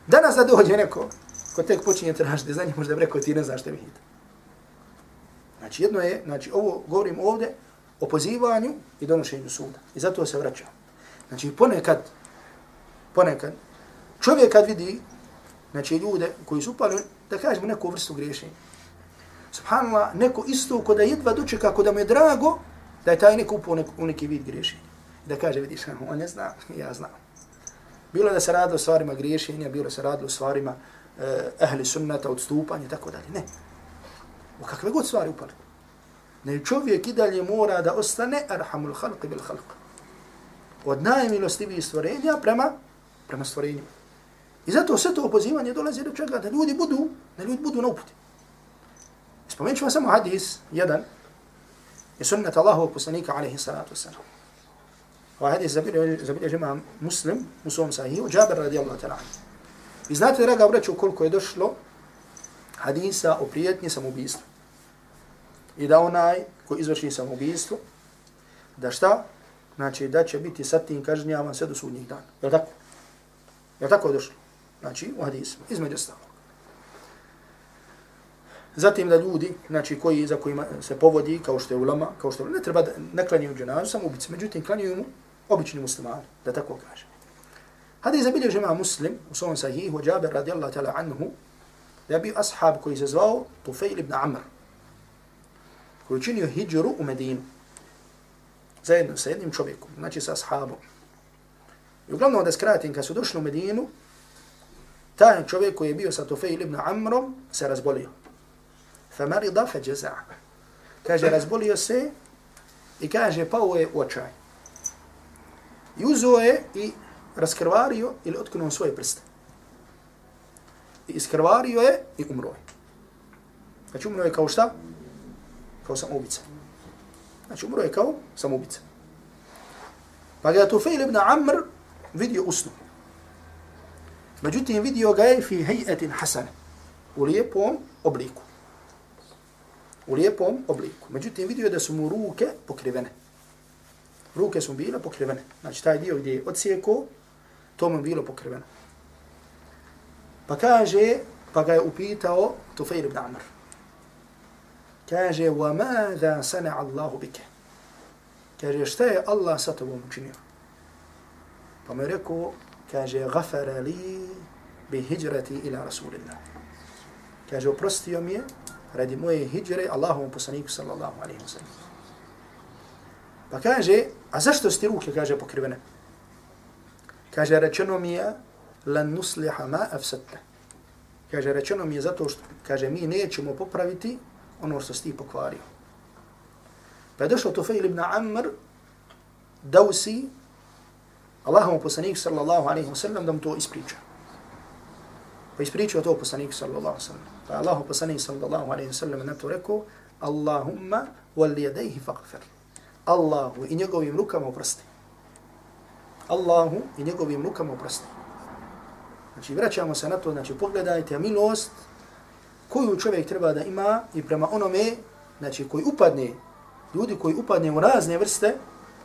S1: Danas da dođe neko ko tek počinje tražiti za njih, možda bi rekao ti ne znaš šta mi hita. Znači jedno je, znači ovo govorim ovdje o pozivanju i donošenju suda. I zato se vraćam. Znači ponekad, ponekad, čovjek kad vidi, znači ljude koji su upali, da kažemo neku vrstu griješenja. Subhanallah, neko isto ko da jedva dočeka, ko da mu je drago, da je taj neko upao u neki vid griješenja. Da kaže, vidiš, on ne zna, ja znam. Bilo da se radilo stvarima griješenja, bilo se radilo stvarima eh, ehli sunnata, odstupanja, tako dalje. Ne. U kakve god stvari upali. Ne čovjek i dalje mora da ostane arhamul halqi bil halq. Od najmilostivijih stvorenja prema, prema stvorenjima. I zato sve to opozivanje dolazi do čega da ljudi budu, da ljudi budu na uputi. Spomenut ćemo samo hadis, jedan, je sunnet Allahovog poslanika, alaihi salatu wasalam. Ovaj hadis zabilježi imam muslim u svom sahihu, Jabir radijallahu ta'ala. Vi znate, draga braću, koliko je došlo hadisa o prijetnji samobijstvu. I da onaj ko izvrši samobijstvo, da šta? Znači, da će biti sa tim kažnjavan sve do sudnjih dana. Je li tako? Je li tako je došlo? Znači, u hadisu, između stava. Zatim da ljudi, znači koji za kojima se povodi, kao što je ulama, kao što je, ne treba da ne klanjuju dženazu, samo ubici, međutim klanjuju mu obični muslimani, da tako kaže. Hada je zabilio žema muslim u svom sahihu, Jabir radijallahu ta'ala anhu, da je bio ashab koji se zvao Tufail ibn Amr, koji učinio hijđuru u Medinu, zajedno sa jednim čovjekom, znači sa ashabom. I uglavnom da skratim, kad su došli u Medinu, taj čovjek koji je bio sa Tufail ibn Amrom se razbolio. Fa jaza. Kaže, razbolio se i kaže, pao je u očaj. I uzo je i raskrvario ili otkinuo svoje prste. I iskrvario je i umro je. Znači umro je kao šta? Kao samoubica. Znači umro je kao samoubica. Pa ga Tufail ibn Amr vidio usnu. Međutim, vidio ga je fi hejetin hasane. U lijepom obliku. U lijepom obliku. Međutim, vidio je da su mu ruke pokrivene. Ruke su bile pokrivene. Znači, taj dio gdje je odsjeko, to mu bilo pokriveno. Pa kaže, pa ga je upitao Tufair ibn Amr. Kaže, wa mada sana Allahu bike? Kaže, šta je Allah sa tobom učinio? Pa mu je rekao, kaže, gafara li bi hijrati ila Rasulillah. Kaže, oprostio mi je radi moje hijre Allahovom poslaniku sallallahu alaihi wa sallam. Pa kaže, a zašto ste ruke, kaže, pokrivene? Kaže, rečeno mi je, lan nusliha ma afsatta. Kaže, rečeno mi je zato što, kaže, mi nećemo popraviti ono što si pokvario. Pa je došlo Tufail ibn Amr, Dausi, Allahovom poslaniku sallallahu alaihi wa sallam, da mu to ispriča. Pa ispričao to poslaniku sallallahu alaihi wa sallam. Pa Allah poslanik sallallahu alaihi wa sallam na to rekao, Allahumma wal jadejhi faqfir. Allahu i njegovim rukama oprosti. Allahu i njegovim rukama oprosti. Znači, vraćamo se na to, znači, pogledajte milost koju čovjek treba da ima i prema onome, znači, koji upadne, ljudi koji upadne u razne vrste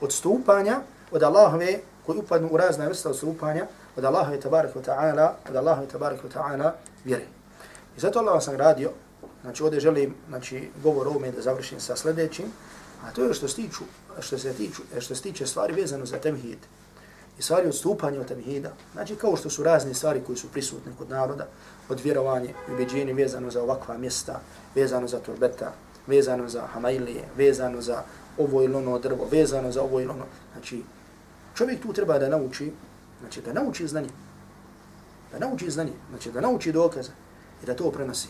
S1: odstupanja od Allahove, koji upadnu u razne vrste osrupanja od Allahove tabarik wa ta'ala, od Allahove tabarik wa ta'ala vjeri. I zato Allah sam radio, znači, ovdje želim, znači, govor ovome da završim sa sljedećim, a to je što, stiču, što se tiču, što se tiče stvari vezano za temhid i stvari odstupanja od temhida, znači kao što su razne stvari koje su prisutne kod naroda, od vjerovanja i ubeđenja vezano za ovakva mjesta, vezano za turbeta, vezano za hamailije, vezano za ovo ili ono drvo, vezano za ovo ili ono. Znači, čovjek tu treba da nauči, znači da nauči znanje, da nauči znanje, znači da nauči dokaze i da to prenosi.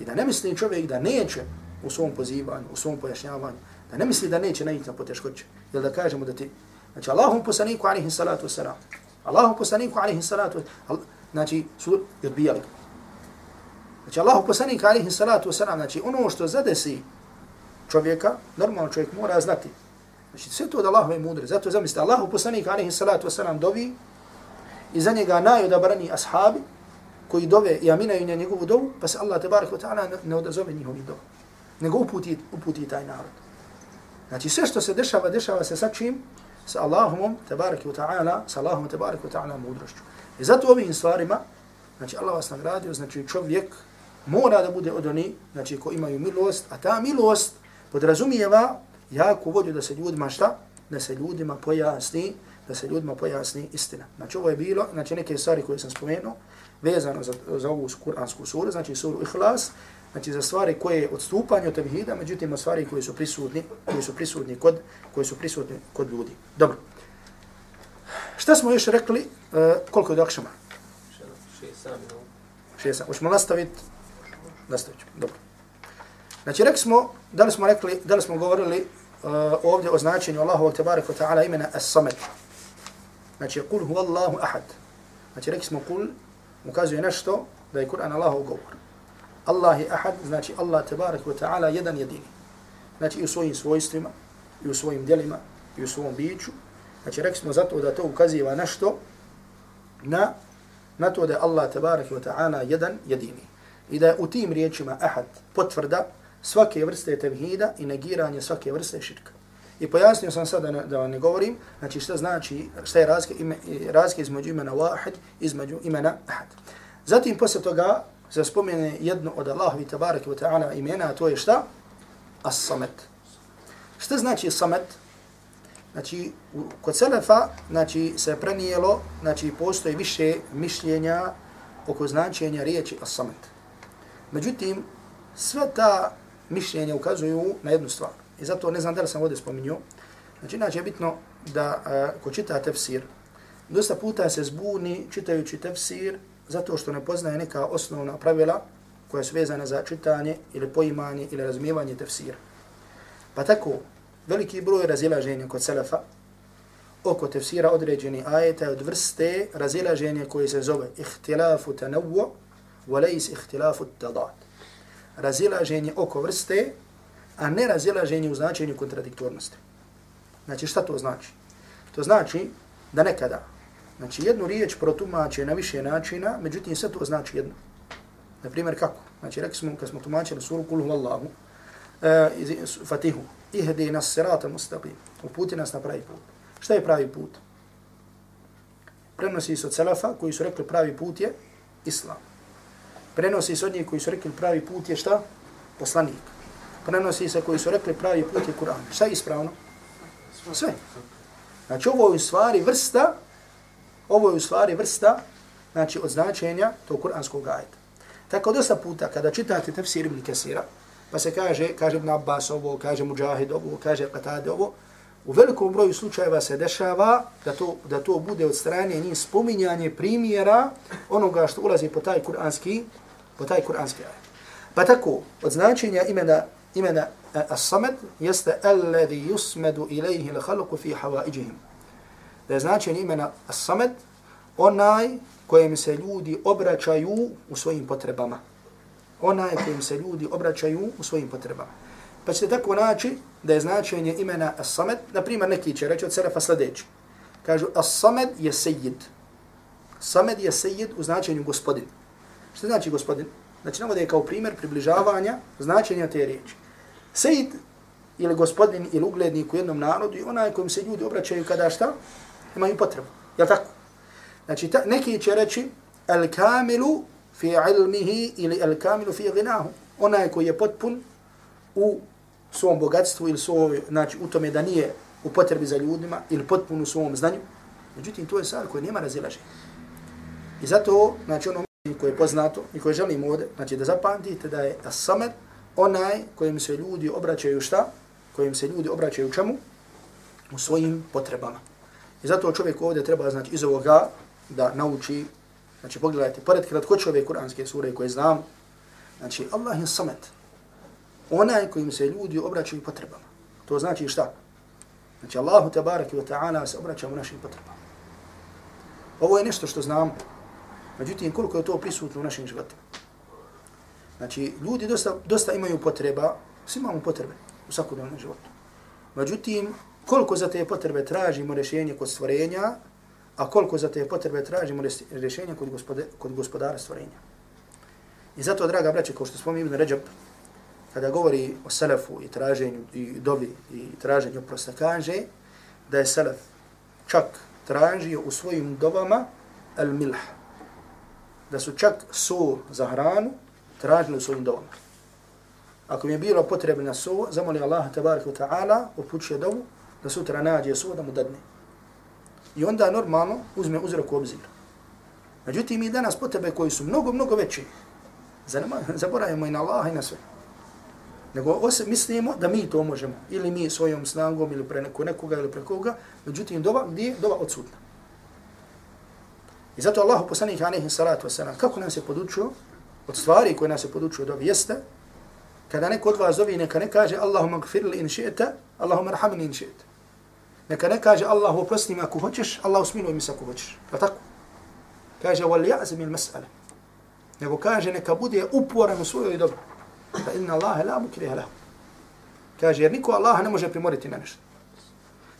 S1: I da ne misli čovjek da neće u svom pozivanju, u svom pojašnjavanju, da ne misli da neće naići na poteškoće, Jel da kažemo da ti Znači Allahum poslaniku alihi salatu wasalam. Allahum poslaniku alihi salatu wasalam. Znači su odbijali. Znači Allahum poslaniku alihi salatu wasalam. Znači ono što zadesi čovjeka, normalno čovjek mora znati. Znači sve to od Allahove mudre. Zato zamislite Allahum poslaniku alaihi salatu wasalam dovi i za njega najodabrani ashabi koji dove i aminaju na njegovu dovu, pa se Allah tebarak wa ta'ala ne odazove njihovi dovu. Nego uputi, uputi taj narod. Znači sve što se dešava, dešava se sa čim? Sa Allahom, tebarak wa ta'ala, sa Allahom, tebarak wa ta'ala mudrošću. I zato ovim stvarima, znači Allah vas nagradio, znači čovjek mora da bude od oni, znači ko imaju milost, a ta milost podrazumijeva jako volju da se ljudima šta? Da se ljudima pojasni, da se ljudima pojasni istina. Znači ovo je bilo, znači neke stvari koje sam spomenuo, vezano za, za ovu kuransku suru, znači suru Ihlas, znači za stvari koje je odstupanje od tevhida, međutim od stvari koje su prisutni, koje su prisutni kod, koje su prisutni kod ljudi. Dobro. Šta smo još rekli, uh, koliko je do akšama? Šest sam. Hoćemo nastaviti? Nastavit ćemo. Dobro. Znači, rekli smo, da li smo rekli, da li smo govorili Uh, ovdje o značenju Allahu tebarek ta'ala imena As-Samad. Znači, kul huwa Allahu ahad. Znači, rekli smo kul, ukazuje nešto da je Kur'an Allahov govor. Allah je ahad, znači Allah tebarek ta'ala jedan jedini. Znači, i u svojim svojstvima, i u svojim djelima, i u svom biću. Znači, rekli smo zato da to ukaziva nešto na, na to da je Allah tebarek ta'ala jedan jedini. I da je u tim riječima ahad potvrda svake vrste tevhida i negiranje svake vrste širka. I pojasnio sam sada da, da ne govorim, znači šta znači, šta je razke, ime, razke između imena wahid, između imena ahad. Zatim posle toga se spomene jedno od Allahovi tabaraki wa ta'ala imena, a to je šta? As-samet. Šta znači samet? Znači, kod Selefa, znači, se prenijelo, znači, postoji više mišljenja oko značenja riječi as-samet. Međutim, sve ta mišljenja ukazuju na jednu stvar. I zato ne znam da li sam ovdje spominio. Znači, inače je bitno da uh, ko čita tefsir, dosta puta se zbuni čitajući tefsir zato što ne poznaje neka osnovna pravila koja su vezane za čitanje ili poimanje ili razumijevanje tefsira. Pa tako, veliki broj razilaženja kod selefa oko tefsira određeni ajeta od vrste razilaženja koje se zove ihtilafu tanavu, walais ihtilafu tadat razilaženje oko vrste, a ne razilaženje u značenju kontradiktornosti. Znači, šta to znači? To znači da nekada, znači, jednu riječ protumače na više načina, međutim, sve to znači jedno. Na primjer, kako? Znači, rekli smo, kad smo tumačili suru Kulhu Allahu, uh, Fatihu, ihdi nas sirata mustaqim, uputi nas na pravi put. Šta je pravi put? Prenosi se od Selefa koji su rekli pravi put je Islam. Prenosi se od njih koji su rekli pravi put je šta? Poslanik. Prenosi se koji su rekli pravi put je Kur'an. Šta je ispravno? Sve. Znači ovo je u stvari vrsta, ovo je u stvari vrsta, znači od značenja tog kur'anskog ajeta. Tako dosta puta kada čitate tefsir ibn Kesira, pa se kaže, kaže ibn Abbas ovo, kaže Mujahid ovo, kaže Qatade ovo, u velikom broju slučajeva se dešava da to, da to bude od strane njih spominjanje primjera onoga što ulazi po taj kur'anski po taj kuranski ajet. Pa tako, od značenja imena, imena e, As-Samad jeste alladhi yusmedu ilaihi l-khalqu fi hawaiđihim. Da je značenje imena As-Samad onaj kojem se ljudi obraćaju u svojim potrebama. Onaj kojem se ljudi obraćaju u svojim potrebama. Pa ćete tako naći da je značenje imena As-Samad, na primjer neki će reći od Serafa sljedeći. Kažu As-Samad je sejid. Samad je sejid u značenju gospodin. Što znači gospodin? Znači navode je kao primjer približavanja značenja te riječi. Sejid ili gospodin ili uglednik u jednom narodu je onaj kojim se ljudi obraćaju kada šta? Imaju potrebu. Jel tako? Znači ta, neki će reći al kamilu fi ilmihi ili al kamilu fi ginahu. Onaj koji je potpun u svom bogatstvu ili svoj, znači u tome da nije u potrebi za ljudima ili potpun u svom znanju. Međutim, to je stvar koja nema razilaženja. I zato, znači ono koje je poznato i koje želim ovdje, znači da zapamtite da je As-Samad onaj kojim se ljudi obraćaju šta? Kojim se ljudi obraćaju čemu? U svojim potrebama. I zato čovjek ovdje treba znači iz ovoga da nauči, znači pogledajte, pored kratkoće ove kuranske sure koje znam, znači Allah je Samad, onaj kojim se ljudi obraćaju potrebama. To znači šta? Znači Allahu tabaraki wa ta'ala se obraćamo našim potrebama. Ovo je nešto što znamo, Međutim, koliko je to prisutno u našim životima? Znači, ljudi dosta, dosta imaju potreba, svi imamo potrebe u svakodnevnom životu. Međutim, koliko za te potrebe tražimo rješenje kod stvorenja, a koliko za te potrebe tražimo rješenje kod, gospode, kod gospodara stvorenja. I zato, draga braće, kao što spominje Ibn Ređab, kada govori o selefu i traženju i dobi i traženju prosta, kaže da je selef čak tražio u svojim dobama al milh. Da su čak su za hranu tražili u svojim dobama. Ako mi je bilo potrebna so, zamoli Allah tabaraka wa ta'ala, upućuje dovu, da sutra nađe so da mu dadne. I onda normalno uzme uzrok u obzir. Međutim, mi danas potrebe koji su mnogo, mnogo veće, zaboravimo i na Allah i na sve. Nego osim, mislimo da mi to možemo. Ili mi svojom snagom, ili pre neko, nekoga, ili pre koga. Međutim, doba, gdje je dova odsutna. I zato Allah poslanik alaihi salatu wasalam, kako nam se podučio, od stvari koje nas se podučio dobi, jeste, kada neko od vas dobi, neka ne kaže Allahumma gfirli in ši'ta, Allahumma rahamni in ši'ta. Neka ne kaže Allahu oprosti mi ako hoćeš, Allahu smiluj mi se ako hoćeš. Pa tako? Kaže, wal ja'zim il mas'ala. Nego kaže, neka bude uporan u svojoj dobi. Fa inna Allahe la mukriha lahu. Kaže, jer niko Allaha ne može primoriti na nešto.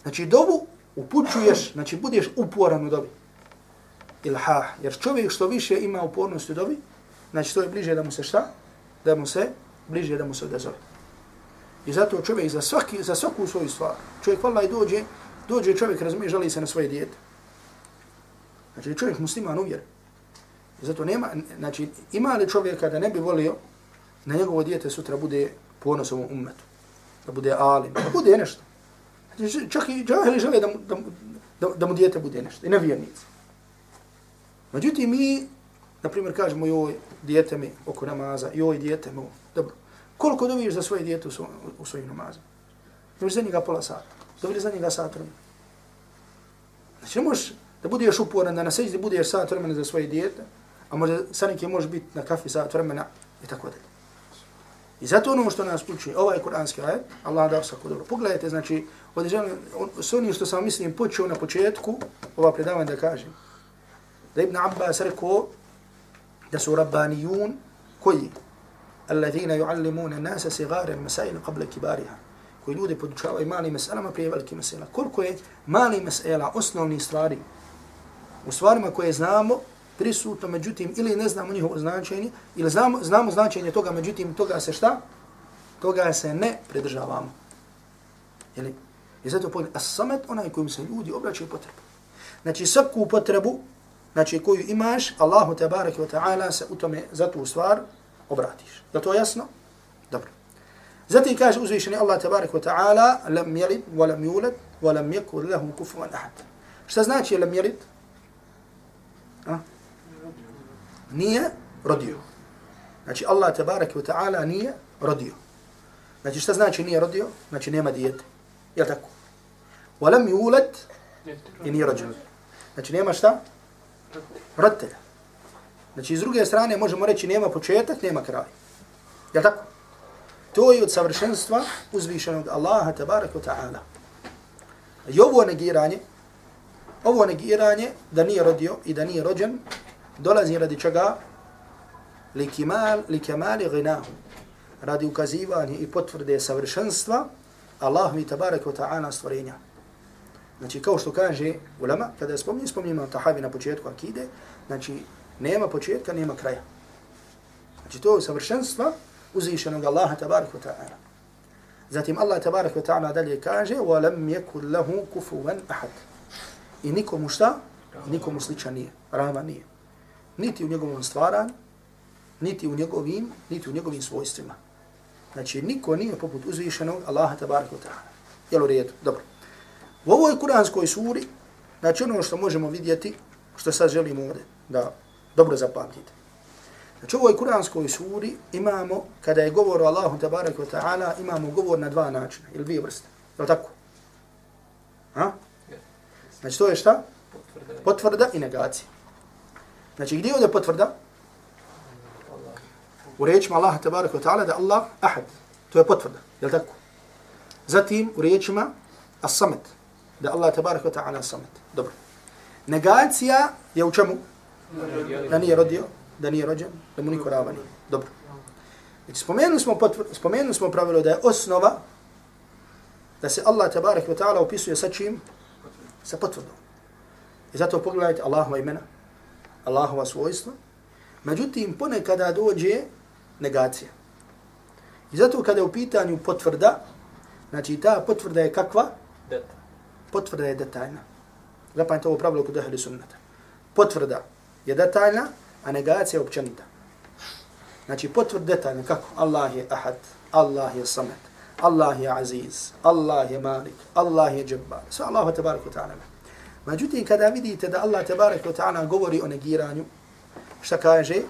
S1: Znači, dobu upućuješ, znači, budeš uporan u dobi. Ilhah. Jer čovjek što više ima upornosti u dobi, znači, to je bliže da mu se šta? Da mu se, bliže da mu se odazove. I zato čovjek za, svaki, za svaku svoju stvar, čovjek vala i dođe, dođe čovjek, razumije, žali se na svoje dijete. Znači čovjek musliman uvjer. I zato nema, znači ima li čovjeka da ne bi volio na njegovo dijete sutra bude ponos ovom umetu, da bude alim, da bude nešto. Znači čak i džahili žele da, da, da, da mu dijete bude nešto, i nevjernici. Međutim, mi, na primjer, kažemo joj, dijete mi oko namaza, joj, dijete mi, dobro, Koliko dobiš za svoje dijete u, svoj, u svojim namazima? Dobiješ za njega pola sata. dobiješ za njega sat vremena. Znači ne možeš da budeš uporan, da na seđi budeš sat vremena za svoje dijete, a možda sa nekim može biti na kafi sat vremena i tako dalje. I zato ono što nas uči, ovaj kuranski ajet, Allah dao svako dobro. Pogledajte, znači, određen, želim, s onim što sam mislim počeo na početku, ova predavanja da kažem, da Ibn Abbas rekao da su rabbanijun koji alladhina yuallimuna nasa sigara masail qabla kibariha koji ljudi podučavaju mali meselama prije velike mesela. Koliko je mali mesela, osnovni stvari, u stvarima koje znamo, prisutno, međutim, ili ne znamo njihovo značenje, ili znamo, znamo značenje toga, međutim, toga se šta? Toga se ne predržavamo. Jeli? I zato pogledaj, a samet onaj kojim se ljudi obraćaju potrebu. Znači, svaku potrebu znači, koju imaš, Allahu te barake wa ta'ala se u tome za tu stvar obratiš. Je to jasno? Dobro. Zatim kaže uzvišeni Allah tabarak wa ta'ala lam yalid wa lam yulad wa lam yakul lahu kufuwan ahad. Šta znači lam yalid? A? Nije rodio. Znači Allah tabarak wa ta'ala nije rodio. Znači šta znači nije rodio? Znači nema dijete. Je tako? Wa lam yulad i nije rođen. Znači nema šta? Roditelja. Znači, iz druge strane možemo reći nema početak, nema kraj. Je tako? To je od savršenstva uzvišenog Allaha tabaraka ta'ala. I ovo negiranje, ovo negiranje da nije rodio i da nije rođen, dolazi radi čega? Li kemal, li ginahu. Radi ukazivanja i potvrde savršenstva Allah mi tabaraka ta'ala stvorenja. Znači, kao što kaže ulama, kada je spomni, spomnimo tahavi na početku akide, znači, nema početka, nema kraja. Znači to je savršenstva uzvišenog Allaha tabaraka wa ta'ala. Zatim Allah tabaraka wa ta'ala dalje kaže وَلَمْ يَكُلْ لَهُ كُفُوًا أَحَدٍ I nikomu šta? Nikomu sličan nije, rama nije. Niti u njegovom stvaranju, niti u njegovim, niti u njegovim svojstvima. Znači niko nije poput uzvišenog Allaha tabaraka wa ta'ala. Jel u redu? Dobro. U ovoj kuranskoj suri, znači ono što možemo vidjeti, što sad želimo ovdje da dobro zapamtite. Znači u ovoj kuranskoj suri imamo, kada je govor o Allahu tabaraka wa ta'ala, imamo govor na dva načina, ili dvije vrste. Je li tako? Ha? Znači to je šta? Potvrda i negacija. Znači gdje je ovdje potvrda? U riječima Allaha tabaraka wa ta'ala da Allah ahad. To je potvrda. Je li tako? Zatim u riječima as-samet. Da Allah tabaraka wa ta'ala samet. Dobro. Negacija je u čemu? da nije rodio, da nije rođen, da mu niko rava nije. Dobro. Znači, spomenuli smo, spomenuli smo pravilo da je osnova da se Allah tabaraka wa ta'ala opisuje sa čim? Sa potvrdom. I zato pogledajte Allahova imena, Allahova svojstva. Međutim, ponekada dođe negacija. I zato kada je u pitanju potvrda, znači ta potvrda je kakva?
S3: Deta.
S1: Potvrda je detaljna. Zapamite ovo pravilo kod ehli sunnata. Potvrda je detaljna, a negacija je općenita. Znači potvrda detaljna kako? Allah je ahad, Allah je samet, Allah je aziz, Allah je malik, Allah je džabbar. Sve Allah te barek ta'ala. Međutim, kada vidite da Allah te barek ta'ala govori o negiranju, šta kaže?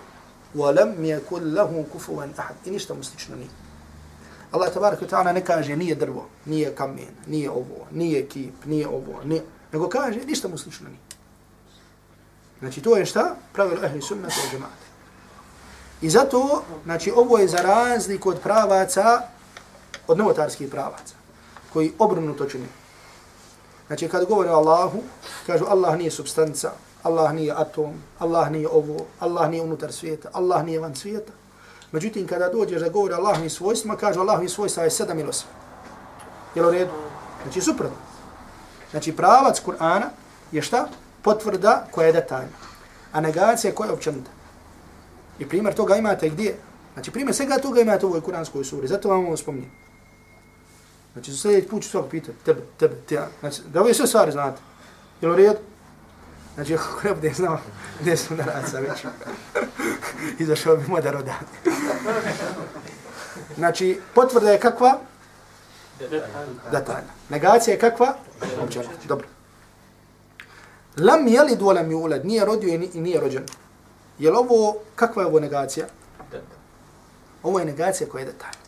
S1: وَلَمْ يَكُلْ لَهُ كُفُوًا أَحَدٍ I ništa mu slično nije. Allah tabarak wa ta'ala ne kaže nije drvo, nije kamen, nije ovo, nije kip, nije ovo, nije, nego kaže ništa mu slično nije. Znači to je šta? Pravilo ehli sunnata i džemata. I zato, znači ovo je za razliku od pravaca, od novotarskih pravaca, koji obrnuto čini. Znači kad govore o Allahu, kažu Allah nije substanca, Allah nije atom, Allah nije ovo, Allah nije unutar svijeta, Allah nije van svijeta. Međutim, kada dođeš da govori Allahovim svojstvima, kaže Allahovim svojstva je sedam ili osam. Jel u redu? Znači, suprotno. Znači, pravac Kur'ana je šta? Potvrda koja je detaljna. A negacija koja je općenita. I primjer toga imate gdje? Znači, primjer svega toga imate u ovoj Kur'anskoj suri. Zato vam ovo spominjem. Znači, za sljedeći put ću svakog pitati. Tebe, tebe, tebe. Znači, da ove sve stvari znate. Jel u redu? Znači, ako ne bude znao, gdje sam da rad sa već. Izašao bi modar od Znači, potvrda je kakva? Detaljna. Negacija je kakva? Općena. Dobro. Lam jelid wa lam yulad, nije rodio i nije rođen. Je li ovo, kakva je ovo negacija? Ovo je negacija koja je detaljna.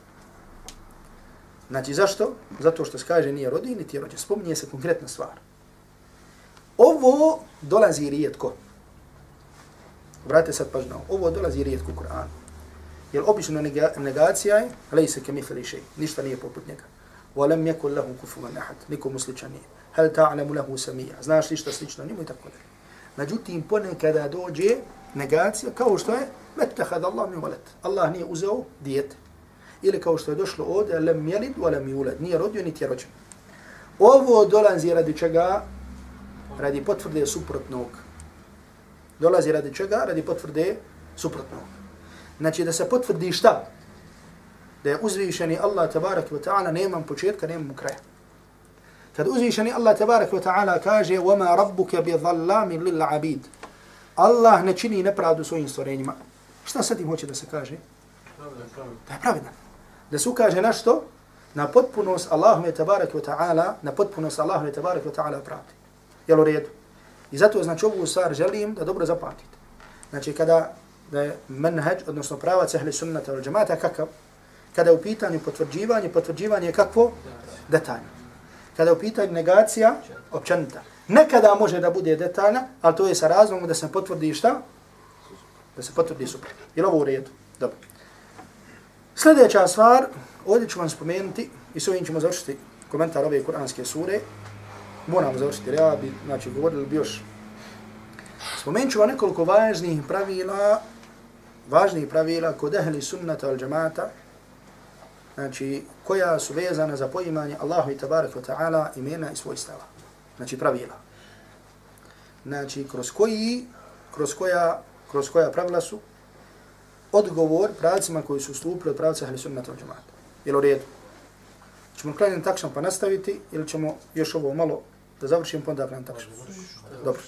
S1: Znači, zašto? Zato što se kaže nije rodio, niti je rođen. Spominje se konkretna stvar. Ovo dolazi rijetko. Vrate sad pažnju. Ovo dolazi rijetko u Kur'anu. Jer obično negacija je, lej se kemi feli šej, ništa nije poput njega. Walam yakul lahu kufuwan ahad, nikom mu sličan nije. Hal ta'lamu lahu samia, znaš ništa slično njemu i tako dalje. Međutim, ponekada dođe negacija, kao što je, mettahad Allah mi valet. Allah nije uzeo dijete. Ili kao što je došlo ovdje, lam yalid wa lam yulad, nije rodio niti je rođen. Ovo dolazi radi čega? radi potvrde suprotnog. Dolazi radi čega? Radi potvrde suprotnog. Znači da se potvrdi šta? Da je uzvišeni Allah tabarak wa ta'ala nemam početka, nemam kraja. Kad uzvišeni Allah tabarak wa ta'ala kaže وَمَا رَبُّكَ بِظَلَّامٍ لِلْعَبِيدِ Allah ne čini nepravdu svojim stvorenjima. Šta sad im hoće da se kaže? Da je pravidan. Da se ukaže na što? Na potpunost Allahume tabarak wa ta'ala, na potpunost Allahume tabarak wa ta'ala pravdi. Jel u redu? I zato znači ovu stvar želim da dobro zapamtite. Znači kada da je menheđ, odnosno pravac ehli sunnata ili džemata, kakav? Kada je u pitanju potvrđivanje, potvrđivanje je kakvo? Detaljno. Kada je u pitanju negacija, općenita. Nekada može da bude detaljna, ali to je sa razlogom da se potvrdi šta? Da se potvrdi super. Je li ovo u redu? Dobro. Sljedeća stvar, ovdje ću vam spomenuti, i s ovim ćemo završiti komentar ove kuranske sure, moram završiti, jer ja bi, znači, govorili bi još. Spomenut ću vam nekoliko važnih pravila, važnih pravila kod ehli sunnata al džamata, znači, koja su vezana za poimanje Allahu i tabarak wa ta'ala imena i svojstava. Znači, pravila. Znači, kroz koji, kroz koja, kroz koja pravila su odgovor pravcima koji su stupili od pravca ehli sunnata al džamata. Jel u redu? Ćemo krenuti takšan pa nastaviti ili ćemo još ovo malo da završim pa onda tako što. Dobro.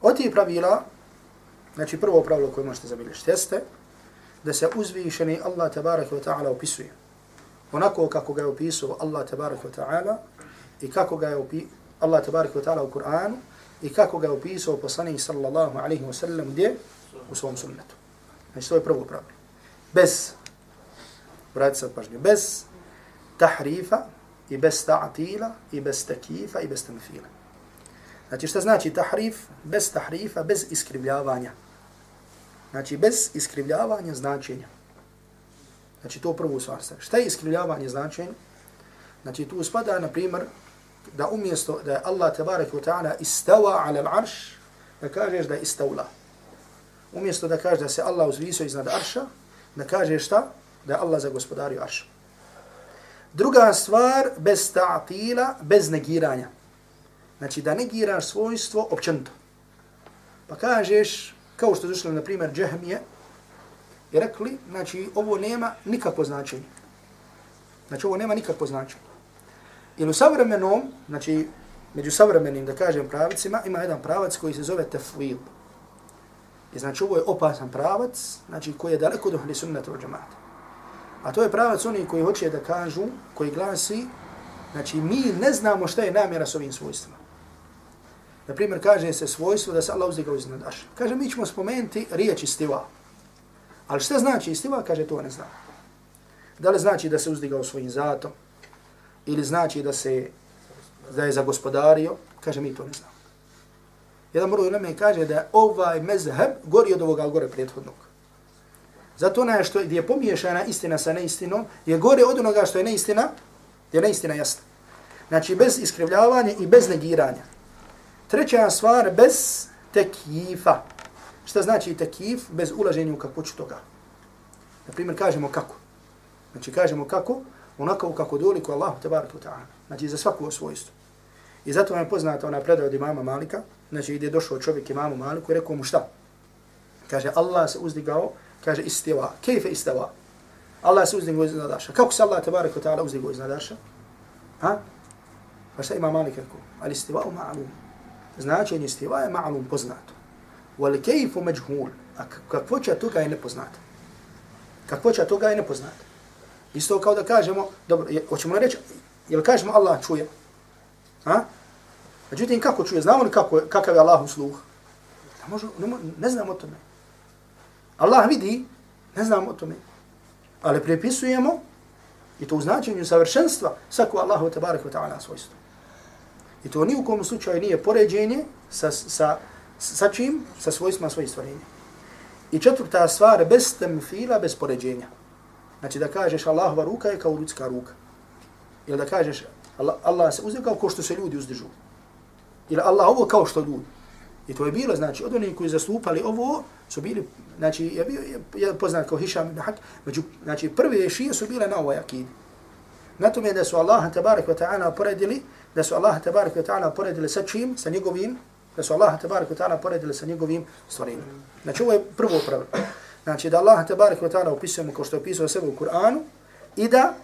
S1: Od tih pravila, znači prvo pravilo koje možete zabilježiti jeste da se uzvišeni Allah tabarak wa ta'ala opisuje. Onako kako ga je opisao Allah tabarak wa ta'ala i kako ga je opisao Allah tabarak wa ta'ala u Kur'anu i kako ga je opisao poslanik sallallahu alaihi wa sallam gdje? U svom sunnetu. Znači to je prvo pravilo. Bez, brati sad pažnju, bez tahrifa, i bez ta'tila, i bez takifa, i bez tamfila. Znači šta znači tahrif? Bez tahrifa, bez iskrivljavanja. Znači bez iskrivljavanja značenja. Znači to prvo stvar. Šta je iskrivljavanje značenja? Znači tu spada, na primjer, da umjesto da je Allah tabarak wa ta'ala istava ala l'arš, da kažeš da je istavla. Umjesto da kažeš da se Allah uzvisio iznad arša, da kažeš šta? Da je Allah za gospodario arša. Druga stvar, bez ta'tila, bez negiranja. Znači da negiraš svojstvo općenito. Pa kažeš, kao što zušli, na primjer, džahmije, i rekli, znači, ovo nema nikakvo značenje. Znači, ovo nema nikakvo značenje. Ili u savremenom, znači, među savremenim, da kažem, pravicima, ima jedan pravac koji se zove tefwil. I znači, ovo je opasan pravac, znači, koji je daleko do hli sunnata u džamata. A to je pravac oni koji hoće da kažu, koji glasi, znači, mi ne znamo šta je namjera s ovim svojstvima. Na primjer, kaže se svojstvo da se Allah uzdigao iznad Arša. Kaže, mi ćemo spomenuti riječ istiva. Ali šta znači istiva? Kaže, to ne zna. Da li znači da se uzdigao svojim zatom? Ili znači da se da je zagospodario? Kaže, mi to ne znamo. Jedan broj ulema kaže da je ovaj mezheb gori od ovoga gore prethodnog. Zato ona što je pomiješana istina sa neistinom, je gore od onoga što je neistina, je neistina jasna. Znači, bez iskrivljavanja i bez negiranja. Treća stvar, bez tekifa. Šta znači tekif? Bez ulaženja u kakvoću toga. Na primjer, kažemo kako. Znači, kažemo kako, onako kako doliku Allahu tabaratu ta'ala. Znači, za svaku svojstvo. I zato vam je poznata ona predaja od imama Malika, znači, gdje je došao čovjek imamu Maliku i rekao mu šta? Kaže, Allah se uzdigao, kaže, istiva. Kejfe istiva? Allah se uzdigo iznad Arša. Kako se Allah tabaraka ta'ala uzdigo iznad Arša? Ha? Pa šta ima Malik rekao? Ali istiva u ma'lum. značenje istiva je ma'lum poznato. Wal kayfu majhul. A kakvoća toga je nepoznata. Kakvoća toga je nepoznata. Isto kao da kažemo, dobro, je, hoćemo reći, jel kažemo Allah čuje? Ha? Međutim, kako čuje? Znamo li kako, kakav je Allahov sluh? Ne, možu, ne, ne znamo o tome. Allah vidi, ne znamo o tome. Ali prepisujemo, i to u značenju savršenstva, svako Allahu tabarak wa ta'ala svojstvo. I to ni u kom slučaju nije poređenje sa, sa, sa čim? Sa svojstvima svojih stvarenja. I četvrta stvar, bez temfila, bez poređenja. Znači da kažeš Allahova ruka je kao ljudska ruka. Ili da kažeš Allah, Allah se uzde kao što se ljudi uzdižu. Ili Allah ovo kao što ljudi. I to je bilo, znači, od onih koji zastupali ovo, su bili, znači, je bio je, poznat kao Hišam ibn Hak, među, znači, prve šije su bile na ovoj akidi. Na tome da su Allah, tabarak wa ta'ala, poredili, da su Allah tabarak wa ta'ala poredili sa čim, sa njegovim, da su Allah tabarak wa ta'ala poredili sa njegovim stvorenjem. Znači ovo je prvo pravilo. Znači da Allah tabarak wa ta'ala opisujemo kao što je opisao sebe u Kur'anu i da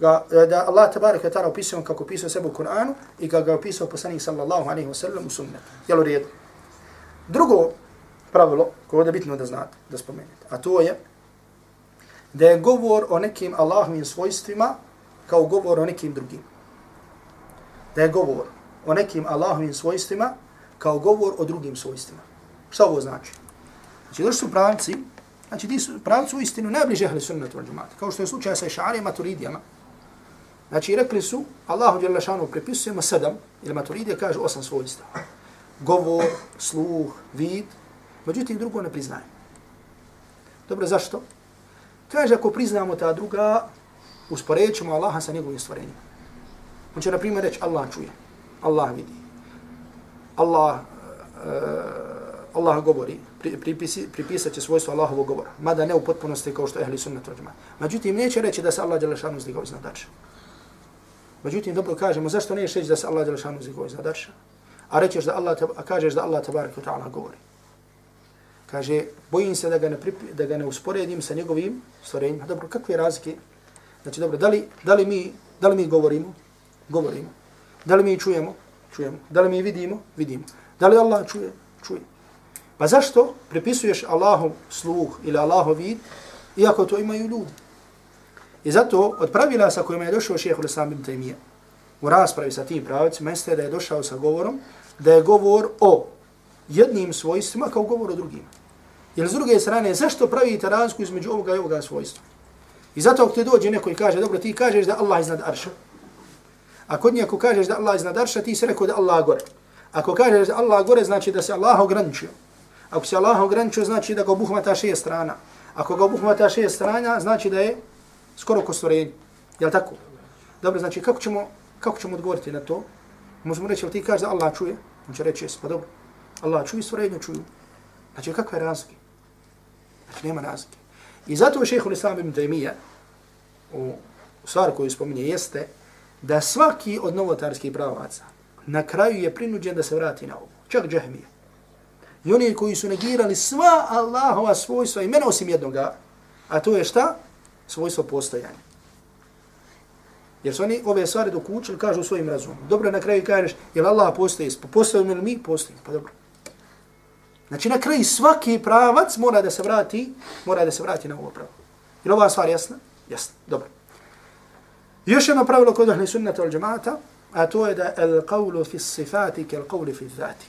S1: ga, da Allah tabarak wa ta'ala opisao kako opisao sebe u Kur'anu i kako ga opisao poslanik sallallahu alaihi wa sallam u sunnetu. Jel u redu? Drugo pravilo koje je bitno da znate, da spomenete, a to je da je govor o nekim Allahovim svojstvima kao govor o nekim drugim da je govor o nekim Allahovim svojstvima kao govor o drugim svojstvima. Šta ovo znači? Znači, došli su pravci, znači ti su pravci u istinu najbliže ahli sunnetu al džemata, kao što je slučaj sa išari turidijama, Znači, rekli su, Allahu Đelešanu šanu prepisujemo sedam, ili maturidija kaže osam svojstva. Govor, sluh, vid, međutim drugo ne priznaje. Dobro, zašto? Kaže, ako priznamo ta druga, usporećemo Allaha sa njegovim stvorenjima. On će, na primjer, reći Allah čuje, Allah vidi, Allah, uh, Allah govori, pripisi, pripisat će svojstvo Allahovog govora, mada ne u potpunosti kao što je ehli sunnet rođima. Međutim, neće reći da se Allah Đelešanu zdigao iznad Arša. Međutim, dobro kažemo, zašto ne reći da se Allah Đelešanu zdigao zadarša? A rećeš da Allah, a kažeš da Allah tabarak ta'ala govori. Kaže, bojim se da ga ne, pripi, da ga ne usporedim sa njegovim stvorenjima. Dobro, kakve razlike? Znači, dobro, da li, da li, mi, da li mi govorimo? govorimo. Da li mi čujemo? Čujemo. Da li mi vidimo? Vidimo. Da li Allah čuje? Čuje. Pa zašto pripisuješ Allahu sluh ili Allahu vid, iako to imaju ljudi? I zato od pravila sa kojima je došao šeho Islam ibn Taymiyyah u raspravi sa tim pravicima jeste da je došao sa govorom da je govor o jednim svojstvima kao govor o drugim. Jer s druge strane, zašto pravite razliku između ovoga i ovoga svojstva? I zato ako ti dođe neko i kaže, dobro, ti kažeš da Allah iznad arša, A kod njega ako kažeš da Allah iznad arša, ti se rekao da Allah gore. Ako kažeš da Allah gore, znači da se Allah ograničio. Ako se Allah ograničio, znači da ga obuhvata šest strana. Ako ga obuhvata šest strana, znači da je skoro ko stvorenje. Jel tako? Dobro, znači kako ćemo, kako ćemo odgovoriti na to? Možemo reći, ti kaže da Allah čuje? On će reći, jes, pa dobro. Allah čuje, stvorenje čuju. Znači, kakve razlike? Znači, nema razlike. I zato je šeho Islam ibn Taymiyyah, u stvar koju spominje, jeste da svaki od novotarskih pravaca na kraju je prinuđen da se vrati na ovo. Čak džahmije. I oni koji su negirali sva Allahova svojstva imena osim jednoga, a to je šta? Svojstvo postojanja. Jer su oni ove stvari dok učili, kažu svojim razumom. Dobro, na kraju kažeš, je Allah postoji? Postojimo li mi? Postojimo. Pa dobro. Znači na kraju svaki pravac mora da se vrati, mora da se vrati na ovo pravo. Je ova stvar jasna? Jasna. Dobro. Još jedno pravilo kod ahli sunnata al džemata, a to je da el qavlu fi sifati ke el qavlu fi zati.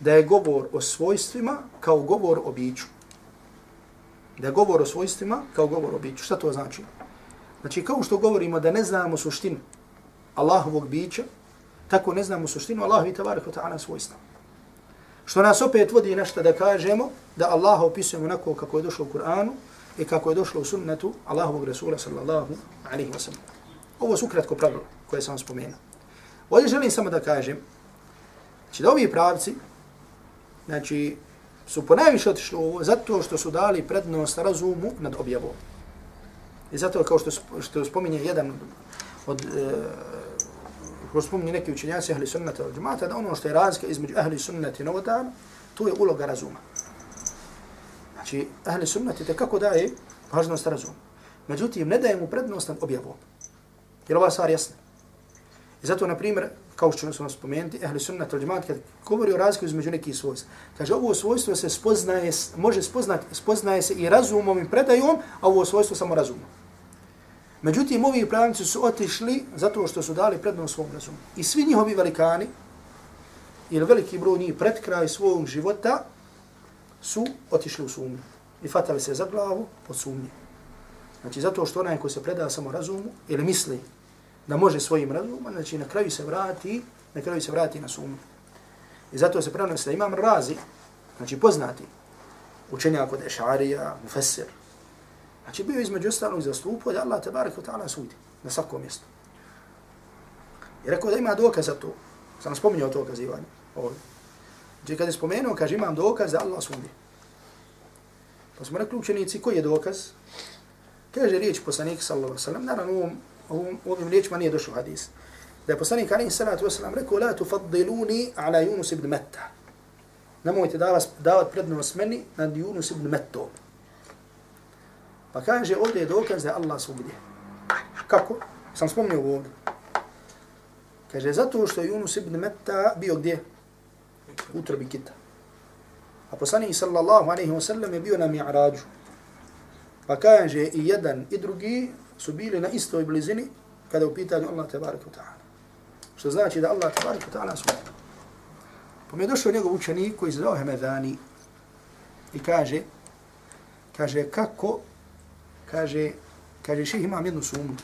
S1: Da je govor o svojstvima kao govor o biću. Da je govor o svojstvima kao govor o biću. Šta to znači? Znači kao što govorimo da ne znamo suštinu Allahovog bića, tako ne znamo suštinu Allahovi tabaraka ta'ala svojstva. Što nas opet vodi nešto da kažemo da Allaha opisujemo onako kako je došlo u Kur'anu i kako je došlo u sunnetu Allahovog Rasula sallallahu alaihi wa sallam. Ovo su kratko pravilo koje sam spomenuo. Ovdje želim samo da kažem znači da ovi pravci znači, su ponajviše otišli ovo zato što su dali prednost razumu nad objavom. I zato kao što, što spominje jedan od e, ko spominje neki učenjaci ahli sunnata od džemata, da ono što je razlika između ahli sunnati i novodana, to je uloga razuma. Znači, ahli sunnati te kako daje važnost razumu. Međutim, ne daje mu prednost nad objavom. Je li ova stvar jasna? I zato, na primjer, kao što ćemo spomenuti, ehli sunnata od džemata, kad govori o razliku između nekih svojstva, kaže, ovo svojstvo se spoznaje, može spoznati, spoznaje se i razumom i predajom, a ovo svojstvo samo razumom. Međutim, ovi pravnici su otišli zato što su dali prednost svom razumu. I svi njihovi velikani, ili veliki broj njih pred kraj svog života, su otišli u sumnju. I fatali se za glavu od sumnje. Znači, zato što onaj ko se preda samo razumu, ili misli da može svojim razumom, znači na kraju se vrati, na kraju se vrati na sumnju. I zato se prenosi da imam razi, znači poznati, učenja kod Ešarija, Mufesir, Znači bio između ostalog zastupao da Allah tabarak wa ta'ala sudi na svakom mjestu. I rekao da ima dokaz za to. Sam spominjao to okazivanje ovdje. Znači kada je spomenuo, kaže imam dokaz da Allah sudi. Pa smo rekli učenici, koji je dokaz? Kaže riječ poslanik sallallahu alaihi sallam, naravno u ovom, ovim riječima nije došao hadis. Da je poslanik alaihi salatu wasallam rekao, la tufaddiluni ala Yunus ibn Metta. Nemojte davat prednost meni nad Yunus ibn Mettom. Pa kaže ovdje je dokaz da Allah svugdje. Kako? Sam spomnio ovdje. Kaže, zato što je Yunus ibn Metta bio gdje? U trbi kita. A poslanik sallallahu alaihi wa sallam je bio na mi'rađu. Pa kaže, i jedan i drugi su bili na istoj blizini kada je u pitanju Allah tabarak ta'ala. Što znači da Allah tabarak wa ta'ala svugdje. Pa mi je došao njegov učenik koji se zove Hemedani i kaže, kaže, kako kaže, kaže, ših imam jednu sumu.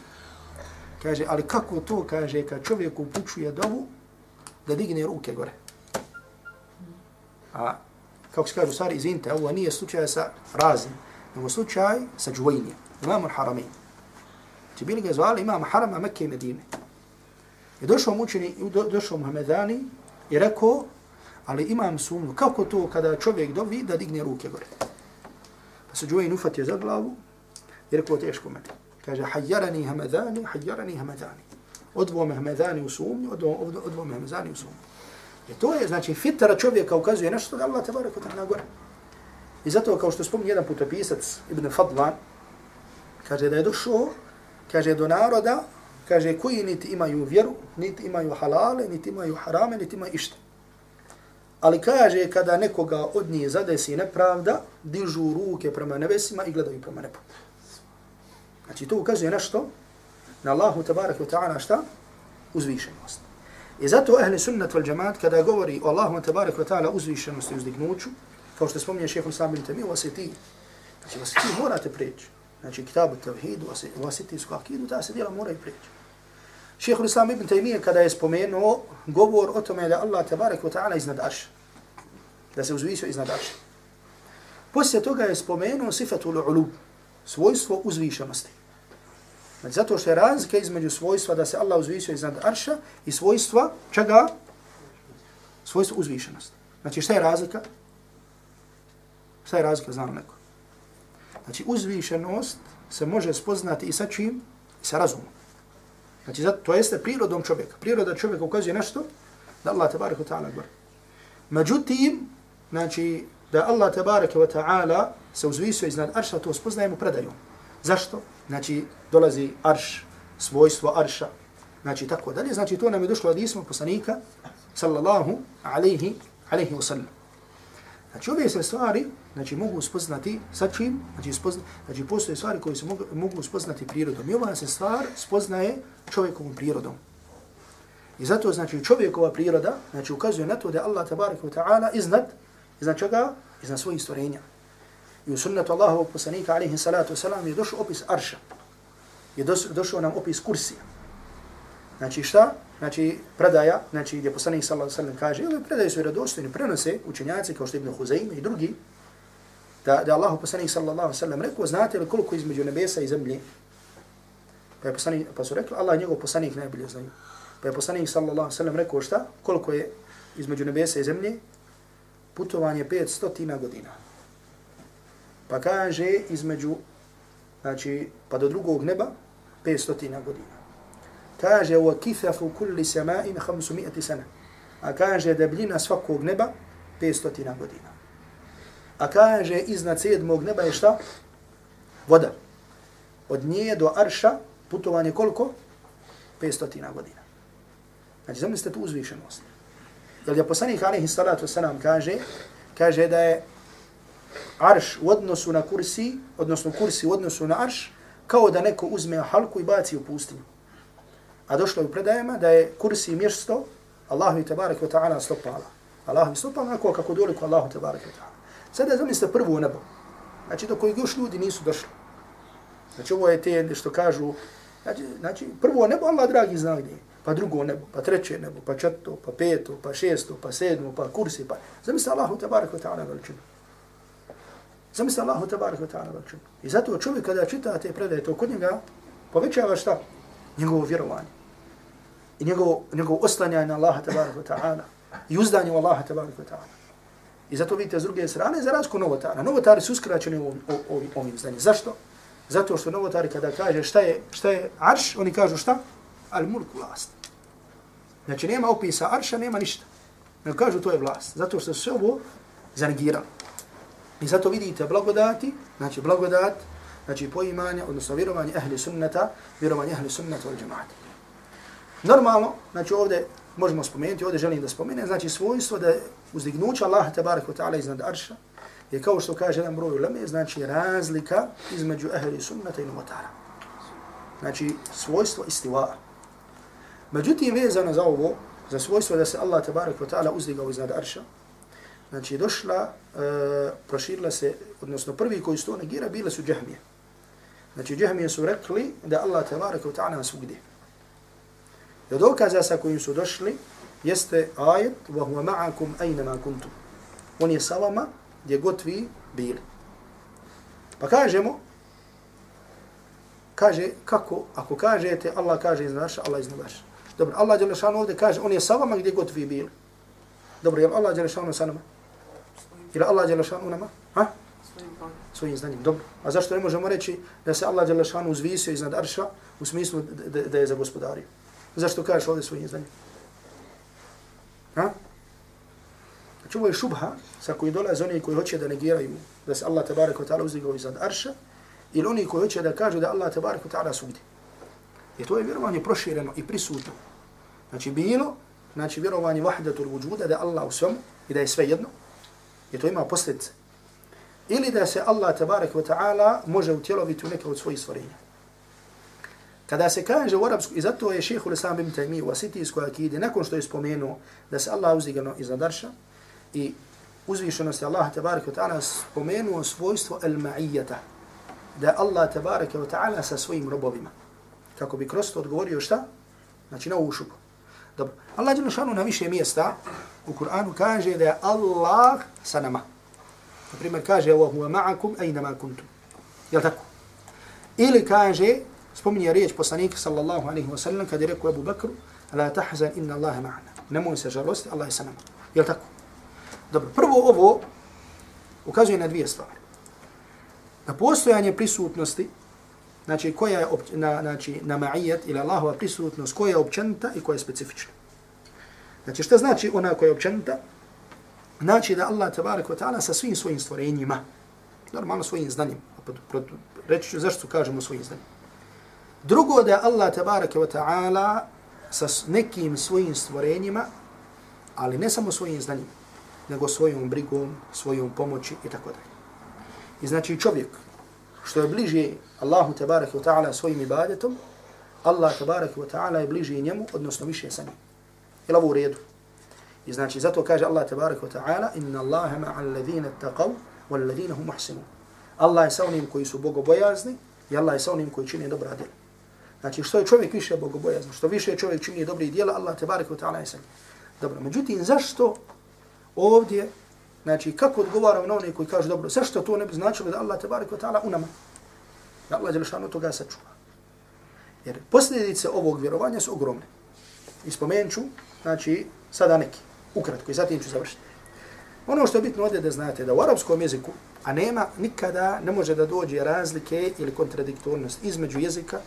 S1: Kaže, ali kako to, kaže, kad čovjek upučuje dovu, da digne ruke gore. A, kako se kaže, stvari, izvinite, ovo nije slučaj sa raznim, nego slučaj sa džuvajnijem, imam al-haramin. Ti bili ga zvali imam harama Mekke i Medine. I došao mučeni, do, došao Muhammedani i rekao, ali imam sumnju, kako to kada čovjek dovi da digne ruke gore. Pa se džuvajn ufatio za glavu, I rekao teško meni. Kaže, hajjarani hamadani, hajjarani hamadani. Odvo me hamadani u sumnju, odvo, odvo me hamadani u sumnju. I to je, znači, fitra čovjeka ukazuje nešto da Allah tebara kota na gore. I zato, kao što spomni jedan putopisac, Ibn Fadlan, kaže da je došao, kaže do naroda, kaže koji niti imaju vjeru, niti imaju halale, niti imaju harame, niti imaju išta. Ali kaže, kada nekoga od njih zadesi nepravda, dižu ruke prema nebesima i gledaju prema nebu. Znači to ukazuje nešto? Na Allahu tabarak wa ta'ala šta? Uzvišenost. I zato ehli sunnat wal džamaat kada govori o Allahu tabarak wa ta'ala uzvišenosti i uzdignuću, kao što spominje šeho Islam bin Tami, vasiti. Znači vasiti morate preći. Znači kitabu tevhidu, vasitijsku akidu, ta se djela moraju prijeći. Šeho Islam ibn Taymiye kada je spomenuo govor o tome da Allah tabarak wa ta'ala iznad arša. Da se uzvišio iznad arša. Poslije toga je spomenuo sifatu l'ulu, svojstvo uzvišenosti. Znači, zato što je razlika između svojstva da se Allah uzvisio iznad arša i svojstva čega? Svojstvo uzvišenosti. Znači, šta je razlika? Šta je razlika, znam neko? Znači, uzvišenost se može spoznati i sa čim? I sa razumom. Znači, to jeste prirodom čovjeka. Priroda čovjeka ukazuje nešto da Allah tabarak wa ta'ala gvar. Međutim, znači, da Allah tabarak wa ta'ala se uzvisio iznad arša, to spoznajemo predajom. Zašto? Znači, dolazi arš, svojstvo arša, znači tako dalje. Znači, to nam je došlo od isma poslanika, sallallahu alaihi, alaihi wa sallam. Znači, ove se stvari, znači, mogu spoznati sa čim? Znači, spoznati, znači postoje stvari koje se mogu, mogu spoznati prirodom. I ova se stvar spoznaje čovjekovom prirodom. I zato, znači, čovjekova priroda, znači, ukazuje na to da Allah, tabarik wa ta'ala, iznad, iznad čega? Iznad svojih stvorenja. I u sunnetu Allahovog poslanika, alaihi salatu wasalam, je došao opis arša. Je došao nam opis kursija. Znači šta? Znači predaja, znači gdje poslanik sallallahu alejhi ve sellem kaže, ili predaje su vjerodostojne, prenose učenjaci kao što Ibn Huzaim i drugi, da da Allahu poslanik sallallahu alejhi ve sellem rekao, znate li koliko između nebesa i zemlje? Pa je poslanik, pa su rekli, Allah njegov poslanik najbolje zna. Pa je poslanik sallallahu alejhi ve sellem rekao šta? Koliko je između nebesa i zemlje? Putovanje 500 godina. Pa kaže između, znači, pa do drugog neba, 500 godina kaže wa kithafu kulli sama'in 500 sana. A kaže debljina svakog neba 500 godina. A kaže iznad sedmog neba je šta? Voda. Od nje do arša putovanje koliko? 500 godina. Znači, zamislite tu uzvišenost. Jer je poslanik alaihi salatu wasalam kaže, kaže da je arš u odnosu na kursi, odnosno kursi u odnosu na arš, kao da neko uzme halku i baci u pustinju. A došlo je u predajama da je kursi mjesto Allahu i tabarak wa ta'ala stopala. Allahu i stopala onako kako doliko Allahu i tabarak wa ta'ala. Sada zamislite prvo nebo. Znači do kojeg još ljudi nisu došli. Znači ovo je te što kažu, znači, znači prvo nebo Allah dragi zna gdje pa drugo nebo, pa treće nebo, pa četvrto, pa peto, pa šesto, pa sedmo, pa kursi, pa... Zamisli Allahu tabarak wa ta'ala veličinu. Zamisli Allahu tabarak wa ta'ala veličinu. I zato čovjek kada čita te predaje, to kod njega povećava šta? Njegovo vjerovanje i njegovo, njegovo oslanjanje na Allaha tabaraka wa ta'ala i uzdanje u Allaha tabaraka wa ta'ala. I zato vidite s druge strane, za razliku novotara. Novotari su uskraćeni ovim, ovim, ovim zdanjem. Zašto? Zato što novotari kada kaže šta je, šta je arš, oni kažu šta? Al mulku vlast. Znači nema opisa arša, nema ništa. Nego kažu to je vlast. Zato što se ovo zanegirali. I zato vidite blagodati, znači blagodat, znači poimanje, odnosno vjerovanje ahli sunnata, vjerovanje ahli sunnata od džemata. Normalno, znači ovdje možemo spomenuti, ovdje želim da spomenem, znači svojstvo da uzdignuće Allaha tabarak wa ta'ala iznad arša je kao što kaže jedan broj uleme, znači razlika između ehli sunnata i novotara. Znači svojstvo istiva. Međutim, vezano za ovo, za svojstvo da se Allah tabarak wa ta'ala uzdigao iznad arša, znači došla, e, proširila se, odnosno prvi koji su to negira, bile su džahmije. Znači džahmije su rekli da Allah tabarak wa ta'ala nas ugdje. Da dokaza sa kojim su došli jeste ajet wa huwa ma'akum كُنْتُمْ kuntum. On je sa vama gdje god vi bili. Pa kažemo, kaže, kako, ako kažete, Allah kaže iz naša, Allah iz naša. Dobro, Allah je lešano ovdje kaže, on je sa vama gdje god vi bili. Dobro, je Allah je lešano sa nama? Ili Allah je lešano nama? Ha? Svojim znanjem. Dobro. A zašto ne možemo reći da se Allah je lešano uzvisio iznad arša u smislu da, da je za gospodariju? Zašto kažeš ovdje svojim znanjem? Ha? Znači ovo je šubha sa koji dolaze oni koji hoće da negiraju da se Allah tabarak wa ta'ala uzdigao iznad arša ili oni koji hoće da kažu da Allah tabarak wa ta'ala sudi. I to je vjerovanje prošireno i prisutno. Znači bilo, znači vjerovanje vahdatul vujuda da Allah u svemu i da je sve jedno. I to ima posljedice. Ili da se Allah tabarak wa ta'ala može utjeloviti u neke od svojih stvorenja. Kada se kaže u arapsku, i zato je šeho Islam ibn Taymi u asitijskoj akidi, nakon što je spomenuo da se Allah uzdigano iznad arša i uzvišenosti Allaha tabaraka wa ta'ala spomenuo svojstvo al-ma'ijata, da Allah tabaraka wa ta'ala sa svojim robovima. Kako bi kroz to odgovorio šta? Znači na ovu šupu. Dobro. Allah je šanu na više mjesta u Kur'anu kaže da je Allah sa nama. Naprimjer kaže wa huwa ma'akum aynama kuntum. Jel tako? Ili kaže spominje riječ poslanika sallallahu alaihi wa sallam kada je rekao Abu Bakru la tahzan inna Allahe ma'ana. Nemoj se žalosti, Allah je sa nama. Je tako? Dobro, prvo ovo ukazuje na dvije stvari. Na postojanje prisutnosti znači koja je opć, na, znači, na ma'ijet ili Allahova prisutnost, koja je općenita i koja je specifična. Znači šta znači ona koja je općenita? Znači da Allah tabarak wa ta'ala sa svim svojim stvorenjima, normalno svojim znanjem, reći ću zašto kažemo svojim znanjem. Drugo da Allah tabaraka wa ta'ala sa nekim svojim stvorenjima, ali ne samo svojim znanjem, nego svojom brigom, svojom pomoći i tako dalje. I znači čovjek što je bliže Allahu tabaraka wa ta'ala svojim ibadetom, Allah tabaraka wa ta'ala je bliže njemu, odnosno više sa njim. Je ovo u redu? I znači zato kaže Allah tabaraka wa ta'ala inna Allahe ma'al ladhina taqav wal ladhina hum muhsinun. Allah je sa onim koji su bogobojazni i Allah je sa onim koji čini dobra djela. Znači što je čovjek više bogobojazan, što više čovjek čini dobri djela, Allah te wa ta'ala je sa. Dobro, međutim, zašto ovdje Znači, kako odgovaramo na one koji kažu dobro, zašto što to ne bi značilo da Allah te kva ta'ala u nama. Da Allah Đelešanu toga sačuva. Jer posljedice ovog vjerovanja su ogromne. I spomenut ću, znači, sada neki, ukratko, i zatim ću završiti. Ono što je bitno ovdje da znate, da u arapskom jeziku, a nema, nikada ne može da dođe razlike ili kontradiktornost između jezika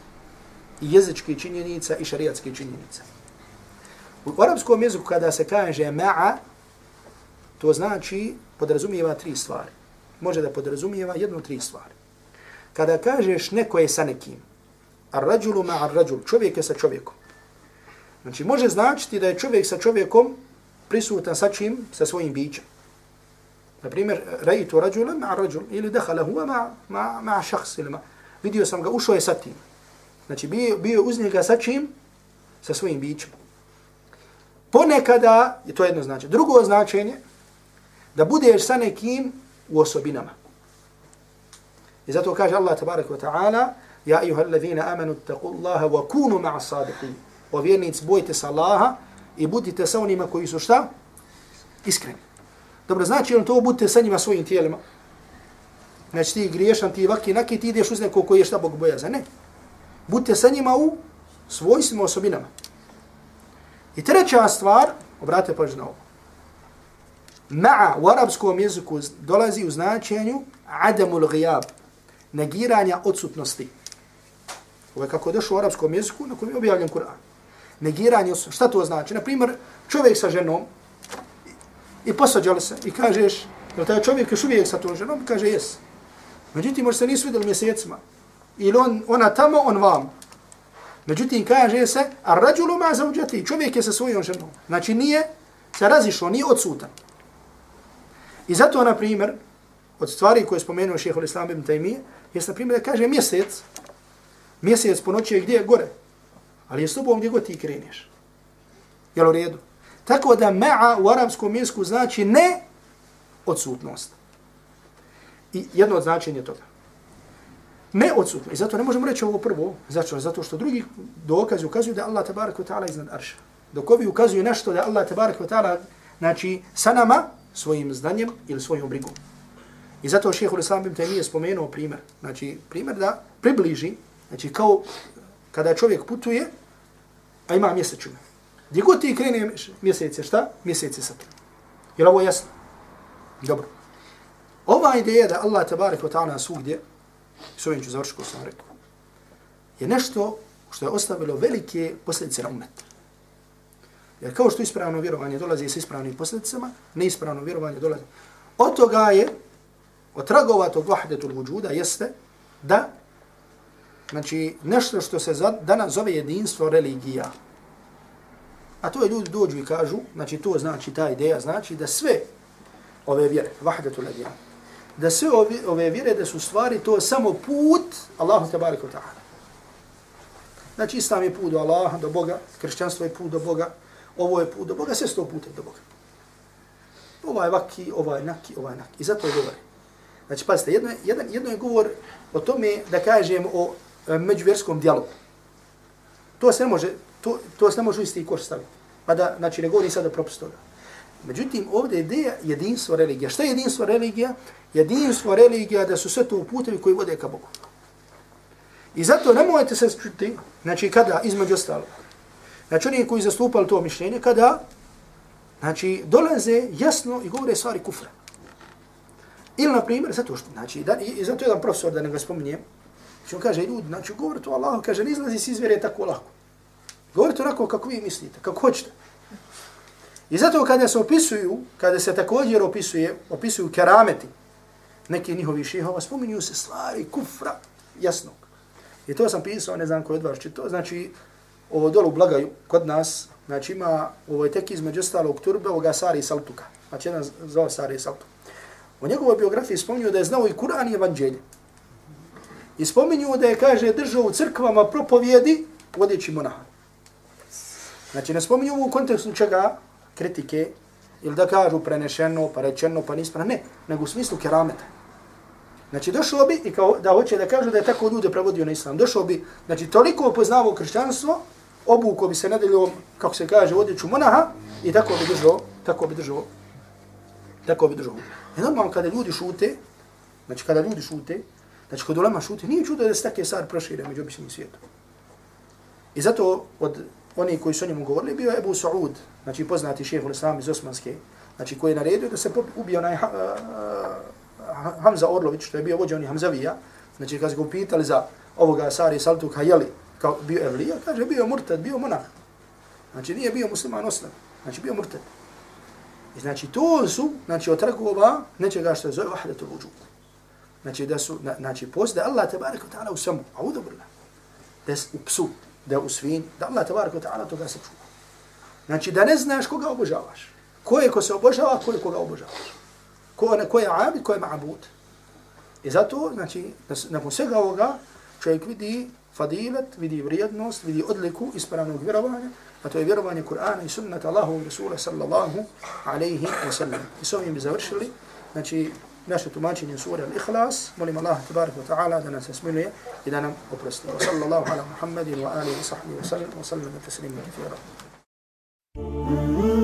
S1: i jezičke činjenica i šarijatske činjenica. U arapskom jeziku kada se kaže ma'a, To znači podrazumijeva tri stvari. Može da podrazumijeva jednu tri stvari. Kada kažeš neko je sa nekim, ar rađulu ma'a ar rađul, čovjek je sa čovjekom. Znači može značiti da je čovjek sa čovjekom prisutan sa čim? Sa svojim bićem. Na primjer, rajitu rađula ma'a rađul, ili dehala huva ma, ma, ma šahs, ili ma. Vidio sam ga, ušao je sa tim. Znači bio, bio uz njega sa čim? Sa svojim bićem. Ponekada, to jedno značenje. Drugo značenje, da budeš sa nekim u osobinama. I zato kaže Allah tabarak wa ta'ala Ja ayuha allazina amanu taku Allaha wa kunu ma'a sadiqin. O vjernici, bojte se Allaha i budite sa onima koji su šta? Iskreni. Dobro, znači on to budite sa njima svojim tijelima. Znači ti griješan, ti vaki, naki, ti ideš uz neko koji je šta Bog boja za ne. Budite sa njima u svojstvima osobinama. I treća stvar, obratite pažnju na ovo ma'a u arabskom jeziku dolazi u značenju adamul gijab, negiranja odsutnosti. Ovo je kako je došlo u arabskom jeziku na kojem je objavljen Kur'an. Negiranje odsutnosti. Šta to znači? Naprimjer, čovjek sa ženom i posađali se i kažeš, da taj čovjek još uvijek sa tom ženom, kaže jes. Međutim, možda se nisu vidjeli mjesecima. Ili on, ona tamo, on vam. Međutim, kaže se, a rađulu ma zauđati, čovjek je sa svojom ženom. Znači nije se razišao, nije odsutan. I zato, na primjer, od stvari koje je spomenuo šehol Islam ibn Taymiye, je, na primjer, da kaže mjesec, mjesec po noći je gdje? Gore. Ali je s tobom gdje god ti kreneš. Jel u redu? Tako da ma'a u arapskom jeziku znači ne odsutnost. I jedno od značenja toga. Ne odsutnost. I zato ne možemo reći ovo prvo. Zato, zato što drugi dokazi ukazuju da Allah tabarak wa ta'ala iznad arša. Dok ovi ukazuju nešto da Allah tabarak wa ta'ala znači sa nama svojim znanjem ili svojom brigom. I zato šehhul Islam ibn Taymiye spomenuo primjer. Znači, primjer da približi, znači kao kada čovjek putuje, a ima mjesečinu. Gdje god ti krene mjesece, šta? Mjesece sa to. Je li ovo jasno? Dobro. Ova ideja da Allah tabarik wa ta'ala svugdje, s ovim ću završiti sam rekao, je nešto što je ostavilo velike posljedice na umet. Jer kao što ispravno vjerovanje dolazi sa ispravnim posljedicama, neispravno vjerovanje dolazi. Od toga je, od tragova tog vahdetul vujuda jeste da, znači, nešto što se danas zove jedinstvo religija. A to je ljudi dođu i kažu, znači to znači, ta ideja znači da sve ove vjere, vahdetul adija, da sve ove, ove vjere da su stvari to samo put Allahu tabarika ta'ala. Znači, islam je put do Allaha, do Boga, kršćanstvo je put do Boga, ovo je put do Boga, sve sto puta do Boga. Ovaj vaki, ovaj naki, ovaj naki. I zato je govore. Znači, pazite, jedno, jedan, jedno je govor o tome da kažem o e, međuvjerskom dijalogu. To se ne može, to, to se ne može isti koš staviti. Pa da, znači, ne govorim sada propust toga. Međutim, ovdje je ideja jedinstvo religija. Šta je jedinstvo religija? Jedinstvo religija da su sve to putevi koji vode ka Bogu. I zato ne mojete se čuti, znači kada, između ostalog, Znači oni koji zastupali to mišljenje, kada znači, dolaze jasno i govore stvari kufra. Ili, na primjer, zato što, znači, da, i, i zato jedan profesor, da ne ga spominjem, znači, Što kaže ljudi, znači govorite to Allahu, kaže ne izlazi se izvjere tako lako. Govori to onako kako vi mislite, kako hoćete. I zato kada se opisuju, kada se također opisuje, opisuju kerameti neki njihovi šihova, spominju se stvari kufra jasnog. I to sam pisao, ne znam ko je od vas čito, znači ovo dolu blagaju kod nas, znači ima ovo je tek između ostalog turbe ovoga Sari Saltuka, znači jedan zvao Sari Saltuk. U njegovoj biografiji spominju da je znao i Kur'an i Evanđelje. I spominju da je, kaže, držao u crkvama propovjedi vodeći monaha. Znači, ne spominju u kontekstu čega kritike, ili da kažu prenešeno, pa rečeno, pa nispra, ne, nego u smislu kerameta. Znači, došlo bi, i kao da hoće da kažu da je tako ljude prevodio na islam, došlo bi, znači, toliko poznavao kršćanstvo, obuko bi se nedeljom, kako se kaže, odjeću monaha, i tako bi držao, tako bi držao, tako bi držao. I normalno, kada ljudi šute, znači, kada ljudi šute, znači, kod ulema šute, nije čudo da se takve stvari prošire među običnim svijetom. I zato od oni koji su o njemu govorili, bio je Ebu Saud, znači poznati šehol islam iz Osmanske, znači koji je naredio da se ubio onaj Hamza Orlović, što je bio vođa onih Hamzavija, znači kad se ga upitali za ovoga Sari Saltuka, jeli kao bio Evlija, kaže bio murtad, bio monah. Znači nije bio musliman oslam, znači bio murtad. I znači to su, znači od trgova nečega što je zove vahdetul vujud. Znači da su, znači post da Allah te barek ta'ala u samu, a udobrila, da je u psu, da u svin, da Allah te barek ta'ala toga se čuva. Znači da ne znaš koga obožavaš. Ko je ko se obožava, ko je koga obožavaš. Ko, ko je abid, ko je ma'bud. I zato, znači, nakon svega ovoga, čovjek vidi fadilet, vidi vrijednost, vidi odliku ispravnog vjerovanja, a to je vjerovanje Kur'ana i sunnata Allahovog Rasula sallallahu alaihi wa sallam. I s ovim bi završili, znači, naše tumačenje sura Al-Ikhlas. Molim Allah tabaraka wa ta'ala da nas smiluje i da nam oprosti. Wa sallallahu ala Muhammedin wa alihi wa sahbihi wa sallam wa sallam wa taslimu kathira. Mm-hmm.